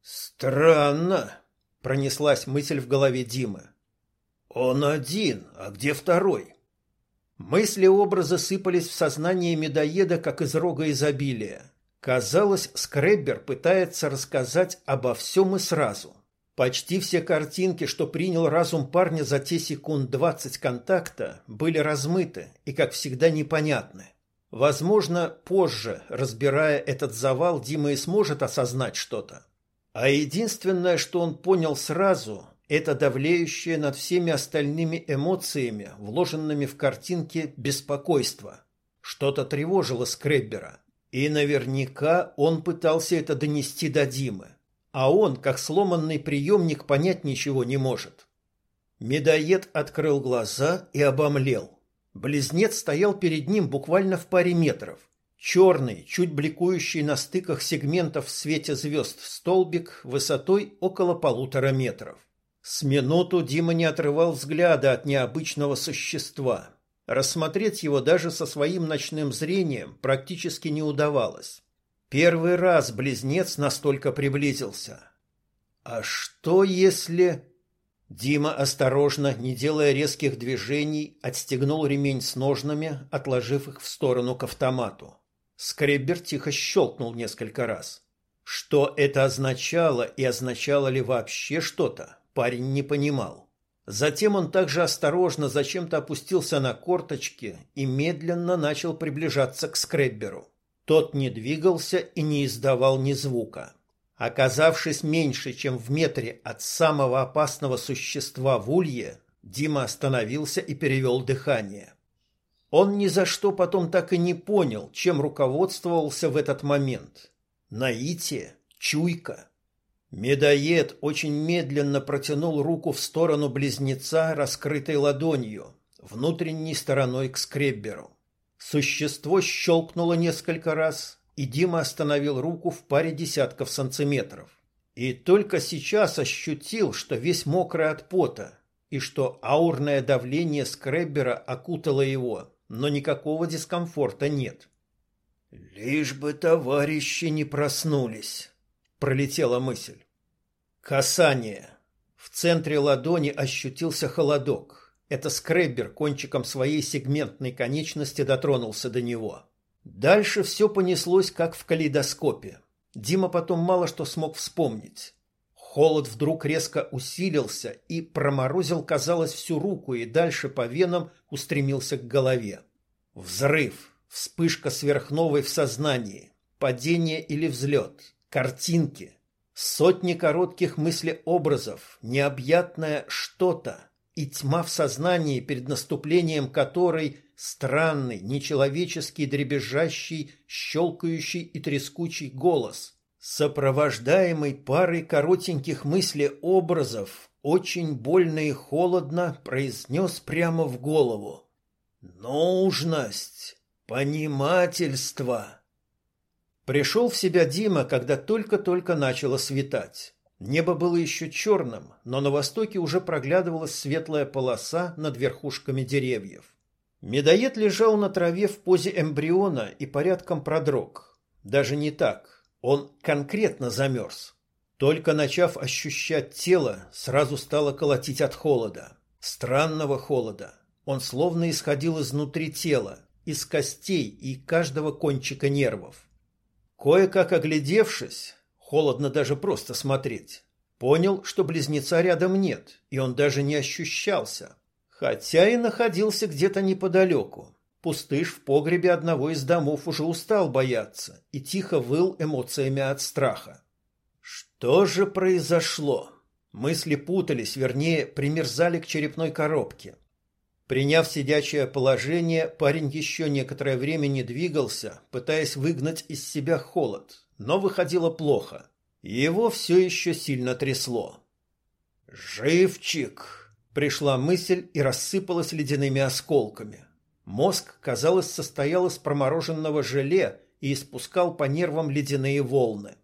«Странно», — пронеслась мысль в голове Димы. «Он один, а где второй?» Мысли и образы сыпались в сознание медоеда, как из рога изобилия. Казалось, Скреббер пытается рассказать обо всем и сразу. Почти все картинки, что принял разум парня за те секунд двадцать контакта, были размыты и, как всегда, непонятны. Возможно, позже, разбирая этот завал, Дима и сможет осознать что-то. А единственное, что он понял сразу, это давлеющее над всеми остальными эмоциями, вложенными в картинки, беспокойство. Что-то тревожило Скреббера. И наверняка он пытался это донести до Димы, а он, как сломанный приемник, понять ничего не может. Медоед открыл глаза и обомлел. Близнец стоял перед ним буквально в паре метров. Черный, чуть бликующий на стыках сегментов в свете звезд столбик высотой около полутора метров. С минуту Дима не отрывал взгляда от необычного существа, Рассмотреть его даже со своим ночным зрением практически не удавалось. Первый раз близнец настолько приблизился. А что если... Дима осторожно, не делая резких движений, отстегнул ремень с ножнами, отложив их в сторону к автомату. Скреббер тихо щелкнул несколько раз. Что это означало и означало ли вообще что-то, парень не понимал. Затем он также осторожно зачем-то опустился на корточки и медленно начал приближаться к скребберу. Тот не двигался и не издавал ни звука. Оказавшись меньше, чем в метре от самого опасного существа в улье, Дима остановился и перевел дыхание. Он ни за что потом так и не понял, чем руководствовался в этот момент. Наитие, чуйка. Медоед очень медленно протянул руку в сторону близнеца, раскрытой ладонью, внутренней стороной к скребберу. Существо щелкнуло несколько раз, и Дима остановил руку в паре десятков сантиметров. И только сейчас ощутил, что весь мокрый от пота, и что аурное давление скреббера окутало его, но никакого дискомфорта нет. «Лишь бы товарищи не проснулись», — пролетела мысль. Касание. В центре ладони ощутился холодок. Это скреббер кончиком своей сегментной конечности дотронулся до него. Дальше все понеслось, как в калейдоскопе. Дима потом мало что смог вспомнить. Холод вдруг резко усилился и проморозил, казалось, всю руку и дальше по венам устремился к голове. Взрыв. Вспышка сверхновой в сознании, падение или взлет, картинки, сотни коротких мыслеобразов, необъятное что-то и тьма в сознании, перед наступлением которой странный, нечеловеческий, дребезжащий, щелкающий и трескучий голос, сопровождаемый парой коротеньких мыслеобразов, очень больно и холодно произнес прямо в голову. «Нужность! Понимательство. Пришел в себя Дима, когда только-только начало светать. Небо было еще черным, но на востоке уже проглядывалась светлая полоса над верхушками деревьев. Медоед лежал на траве в позе эмбриона и порядком продрог. Даже не так. Он конкретно замерз. Только начав ощущать тело, сразу стало колотить от холода. Странного холода. Он словно исходил изнутри тела, из костей и каждого кончика нервов. Кое-как оглядевшись, холодно даже просто смотреть, понял, что близнеца рядом нет, и он даже не ощущался, хотя и находился где-то неподалеку. Пустыш в погребе одного из домов уже устал бояться и тихо выл эмоциями от страха. Что же произошло? Мысли путались, вернее, примерзали к черепной коробке. Приняв сидячее положение, парень еще некоторое время не двигался, пытаясь выгнать из себя холод, но выходило плохо. Его все еще сильно трясло. «Живчик!» — пришла мысль и рассыпалась ледяными осколками. Мозг, казалось, состоял из промороженного желе и испускал по нервам ледяные волны.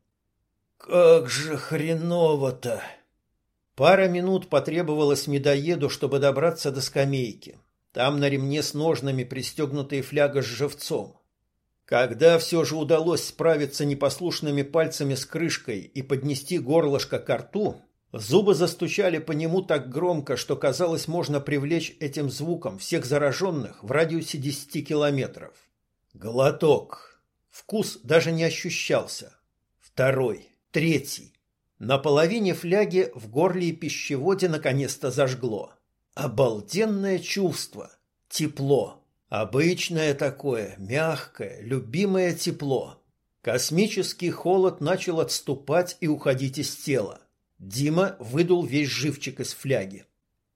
«Как же хреново-то!» Пара минут потребовалось медоеду, чтобы добраться до скамейки. Там на ремне с ножнами пристегнутая фляга с живцом. Когда все же удалось справиться непослушными пальцами с крышкой и поднести горлышко к рту, зубы застучали по нему так громко, что казалось можно привлечь этим звуком всех зараженных в радиусе 10 километров. Глоток. Вкус даже не ощущался. Второй, третий. На половине фляги в горле и пищеводе наконец-то зажгло. Обалденное чувство. Тепло. Обычное такое, мягкое, любимое тепло. Космический холод начал отступать и уходить из тела. Дима выдул весь живчик из фляги.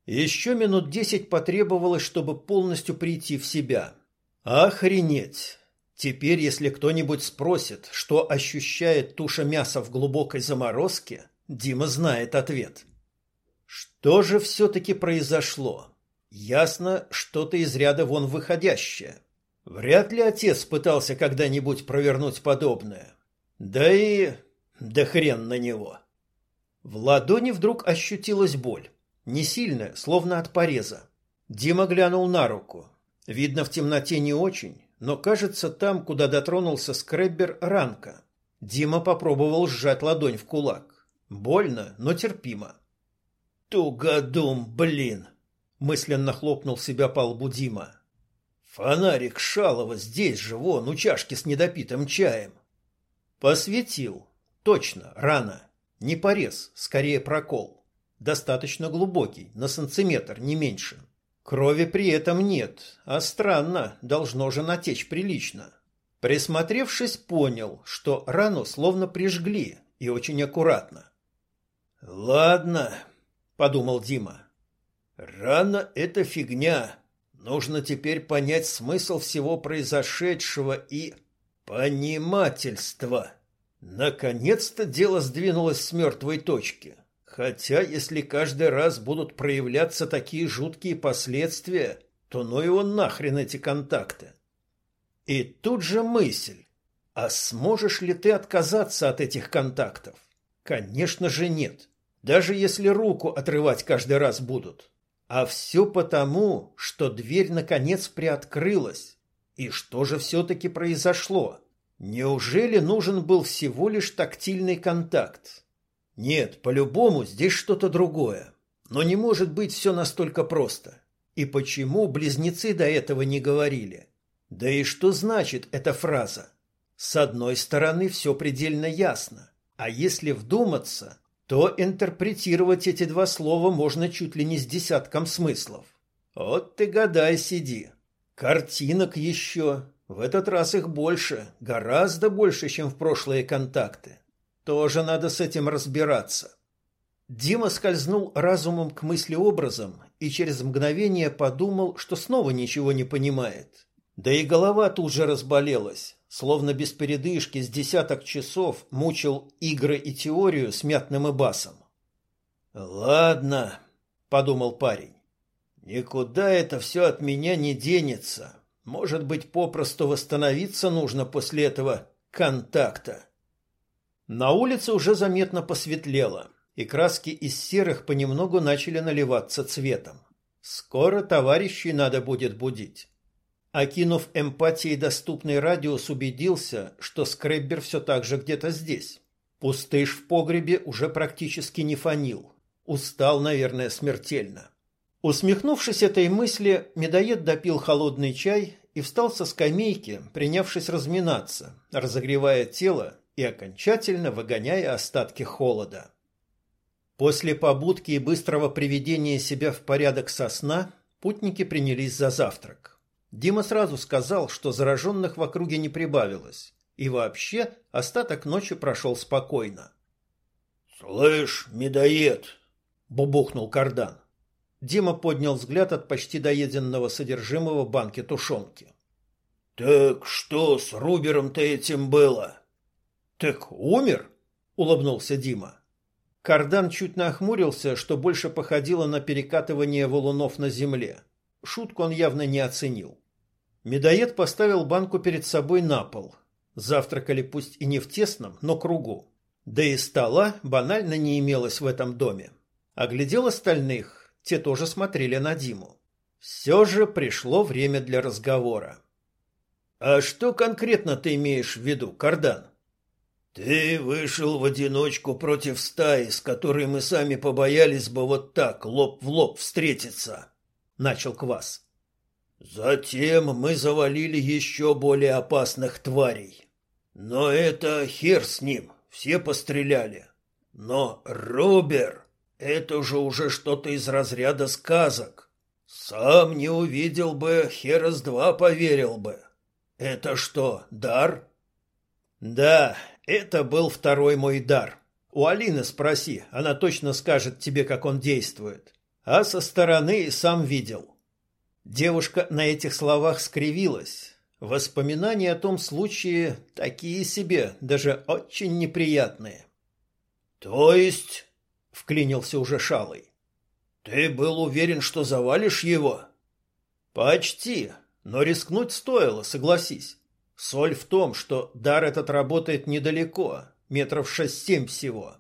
Еще минут десять потребовалось, чтобы полностью прийти в себя. Охренеть! Теперь, если кто-нибудь спросит, что ощущает туша мяса в глубокой заморозке, Дима знает ответ. Что же все-таки произошло? Ясно, что-то из ряда вон выходящее. Вряд ли отец пытался когда-нибудь провернуть подобное. Да и... да хрен на него. В ладони вдруг ощутилась боль. Не сильная, словно от пореза. Дима глянул на руку. Видно, в темноте не очень, но, кажется, там, куда дотронулся скреббер, ранка. Дима попробовал сжать ладонь в кулак. Больно, но терпимо. «Тугодум, блин!» — мысленно хлопнул себя по лбу Дима. «Фонарик Шалова здесь же, вон, у чашки с недопитым чаем». Посветил. точно, рана. Не порез, скорее прокол. Достаточно глубокий, на сантиметр, не меньше. Крови при этом нет, а странно, должно же натечь прилично. Присмотревшись, понял, что рану словно прижгли, и очень аккуратно. «Ладно», — подумал Дима. «Рана — это фигня. Нужно теперь понять смысл всего произошедшего и... понимательство». Наконец-то дело сдвинулось с мертвой точки. Хотя, если каждый раз будут проявляться такие жуткие последствия, то ну его нахрен эти контакты. И тут же мысль. А сможешь ли ты отказаться от этих контактов? Конечно же нет. Даже если руку отрывать каждый раз будут. А все потому, что дверь наконец приоткрылась. И что же все-таки произошло? Неужели нужен был всего лишь тактильный контакт? Нет, по-любому здесь что-то другое. Но не может быть все настолько просто. И почему близнецы до этого не говорили? Да и что значит эта фраза? С одной стороны, все предельно ясно. А если вдуматься, то интерпретировать эти два слова можно чуть ли не с десятком смыслов. Вот ты гадай сиди. Картинок еще, в этот раз их больше, гораздо больше, чем в прошлые контакты. Тоже надо с этим разбираться. Дима скользнул разумом к мыслеобразам и через мгновение подумал, что снова ничего не понимает. Да и голова тут же разболелась, словно без передышки с десяток часов мучил игры и теорию с мятным и басом. «Ладно», — подумал парень, — «никуда это все от меня не денется. Может быть, попросту восстановиться нужно после этого контакта. На улице уже заметно посветлело, и краски из серых понемногу начали наливаться цветом. Скоро товарищей надо будет будить. Окинув эмпатией доступный радиус, убедился, что скреббер все так же где-то здесь. Пустыш в погребе уже практически не фонил. Устал, наверное, смертельно. Усмехнувшись этой мысли, медоед допил холодный чай и встал со скамейки, принявшись разминаться, разогревая тело и окончательно выгоняя остатки холода. После побудки и быстрого приведения себя в порядок со сна, путники принялись за завтрак. Дима сразу сказал, что зараженных в округе не прибавилось, и вообще остаток ночи прошел спокойно. «Слышь, медоед!» — бубухнул кардан. Дима поднял взгляд от почти доеденного содержимого банки тушенки. «Так что с Рубером-то этим было?» «Так умер?» — улыбнулся Дима. Кардан чуть нахмурился, что больше походило на перекатывание валунов на земле. Шутку он явно не оценил. Медоед поставил банку перед собой на пол. Завтракали пусть и не в тесном, но кругу. Да и стола банально не имелось в этом доме. Оглядел остальных, те тоже смотрели на Диму. Все же пришло время для разговора. «А что конкретно ты имеешь в виду, Кардан?» «Ты вышел в одиночку против стаи, с которой мы сами побоялись бы вот так, лоб в лоб встретиться», — начал Квас. «Затем мы завалили еще более опасных тварей. Но это хер с ним, все постреляли. Но Робер...» Это же уже что-то из разряда сказок. Сам не увидел бы, Херос два поверил бы. Это что, дар? Да, это был второй мой дар. У Алины спроси, она точно скажет тебе, как он действует. А со стороны сам видел. Девушка на этих словах скривилась. Воспоминания о том случае такие себе, даже очень неприятные. То есть вклинился уже Шалый. Ты был уверен, что завалишь его? Почти, но рискнуть стоило, согласись. Соль в том, что дар этот работает недалеко, метров шесть-семь всего.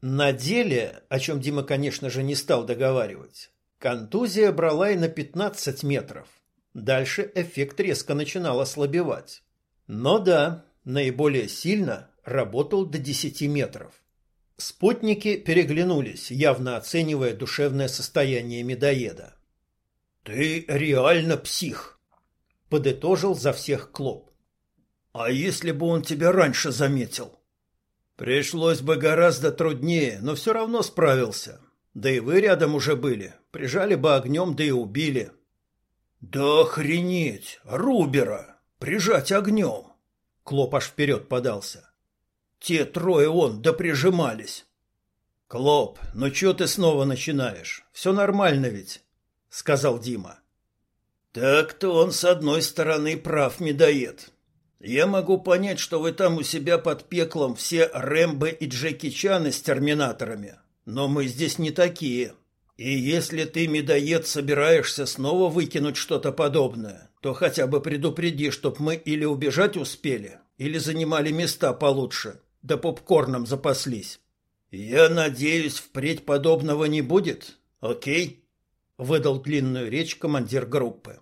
На деле, о чем Дима, конечно же, не стал договаривать, контузия брала и на 15 метров. Дальше эффект резко начинал ослабевать. Но да, наиболее сильно работал до 10 метров. Спутники переглянулись, явно оценивая душевное состояние медоеда. «Ты реально псих!» — подытожил за всех Клоп. «А если бы он тебя раньше заметил?» Пришлось бы гораздо труднее, но все равно справился. Да и вы рядом уже были. Прижали бы огнем, да и убили. Да охренеть! Рубера! Прижать огнем! Клоп аж вперед подался. Те трое он, да прижимались. Клоп, ну что ты снова начинаешь? Все нормально ведь, сказал Дима. Так-то он с одной стороны прав, медоед. Я могу понять, что вы там у себя под пеклом все Рэмбо и Джеки Чаны с терминаторами, но мы здесь не такие. И если ты, медоед, собираешься снова выкинуть что-то подобное, то хотя бы предупреди, чтоб мы или убежать успели, или занимали места получше, да попкорном запаслись. Я надеюсь, впредь подобного не будет, окей? Выдал длинную речь командир группы.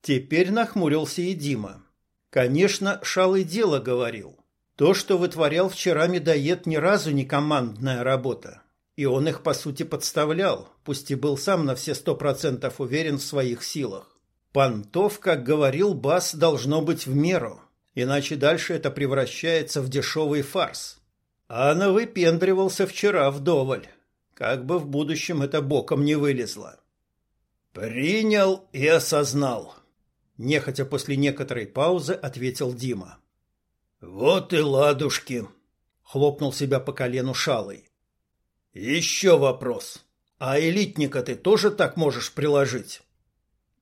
Теперь нахмурился и Дима. Конечно, шалый дело говорил. То, что вытворял вчера медоед, ни разу не командная работа. И он их, по сути, подставлял, пусть и был сам на все сто процентов уверен в своих силах. Понтов, как говорил Бас, должно быть в меру, иначе дальше это превращается в дешевый фарс. А навыпендривался вчера вдоволь, как бы в будущем это боком не вылезло. «Принял и осознал», Нехотя после некоторой паузы ответил Дима. Вот и ладушки, хлопнул себя по колену шалой. Еще вопрос. А элитника ты тоже так можешь приложить?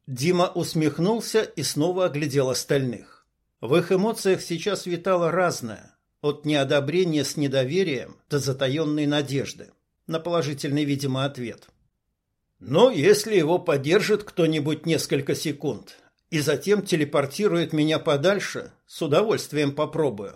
Дима усмехнулся и снова оглядел остальных. В их эмоциях сейчас витало разное, от неодобрения с недоверием до затаенной надежды, на положительный, видимо, ответ. Но если его поддержит кто-нибудь несколько секунд, и затем телепортирует меня подальше, с удовольствием попробую.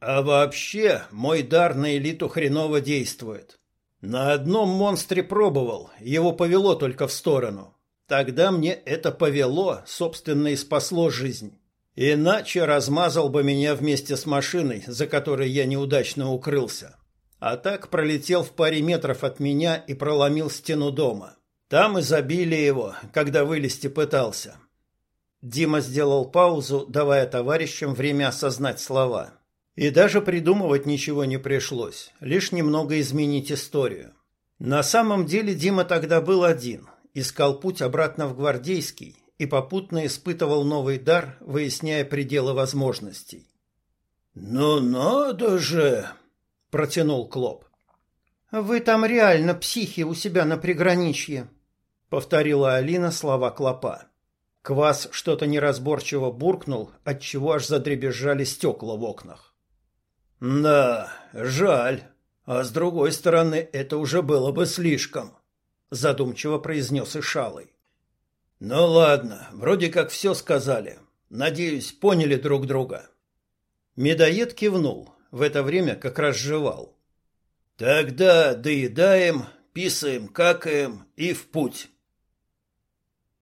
А вообще, мой дар на элиту хреново действует. На одном монстре пробовал, его повело только в сторону. Тогда мне это повело, собственно, и спасло жизнь. Иначе размазал бы меня вместе с машиной, за которой я неудачно укрылся. А так пролетел в паре метров от меня и проломил стену дома. Там и забили его, когда вылезти пытался. Дима сделал паузу, давая товарищам время осознать слова. И даже придумывать ничего не пришлось, лишь немного изменить историю. На самом деле Дима тогда был один, искал путь обратно в Гвардейский и попутно испытывал новый дар, выясняя пределы возможностей. «Ну надо же!» – протянул Клоп. «Вы там реально психи у себя на приграничье», – повторила Алина слова Клопа. Квас что-то неразборчиво буркнул, отчего аж задребезжали стекла в окнах. «Да, жаль. А с другой стороны, это уже было бы слишком», — задумчиво произнес Ишалый. «Ну ладно, вроде как все сказали. Надеюсь, поняли друг друга». Медоед кивнул, в это время как раз жевал. «Тогда доедаем, писаем, какаем и в путь».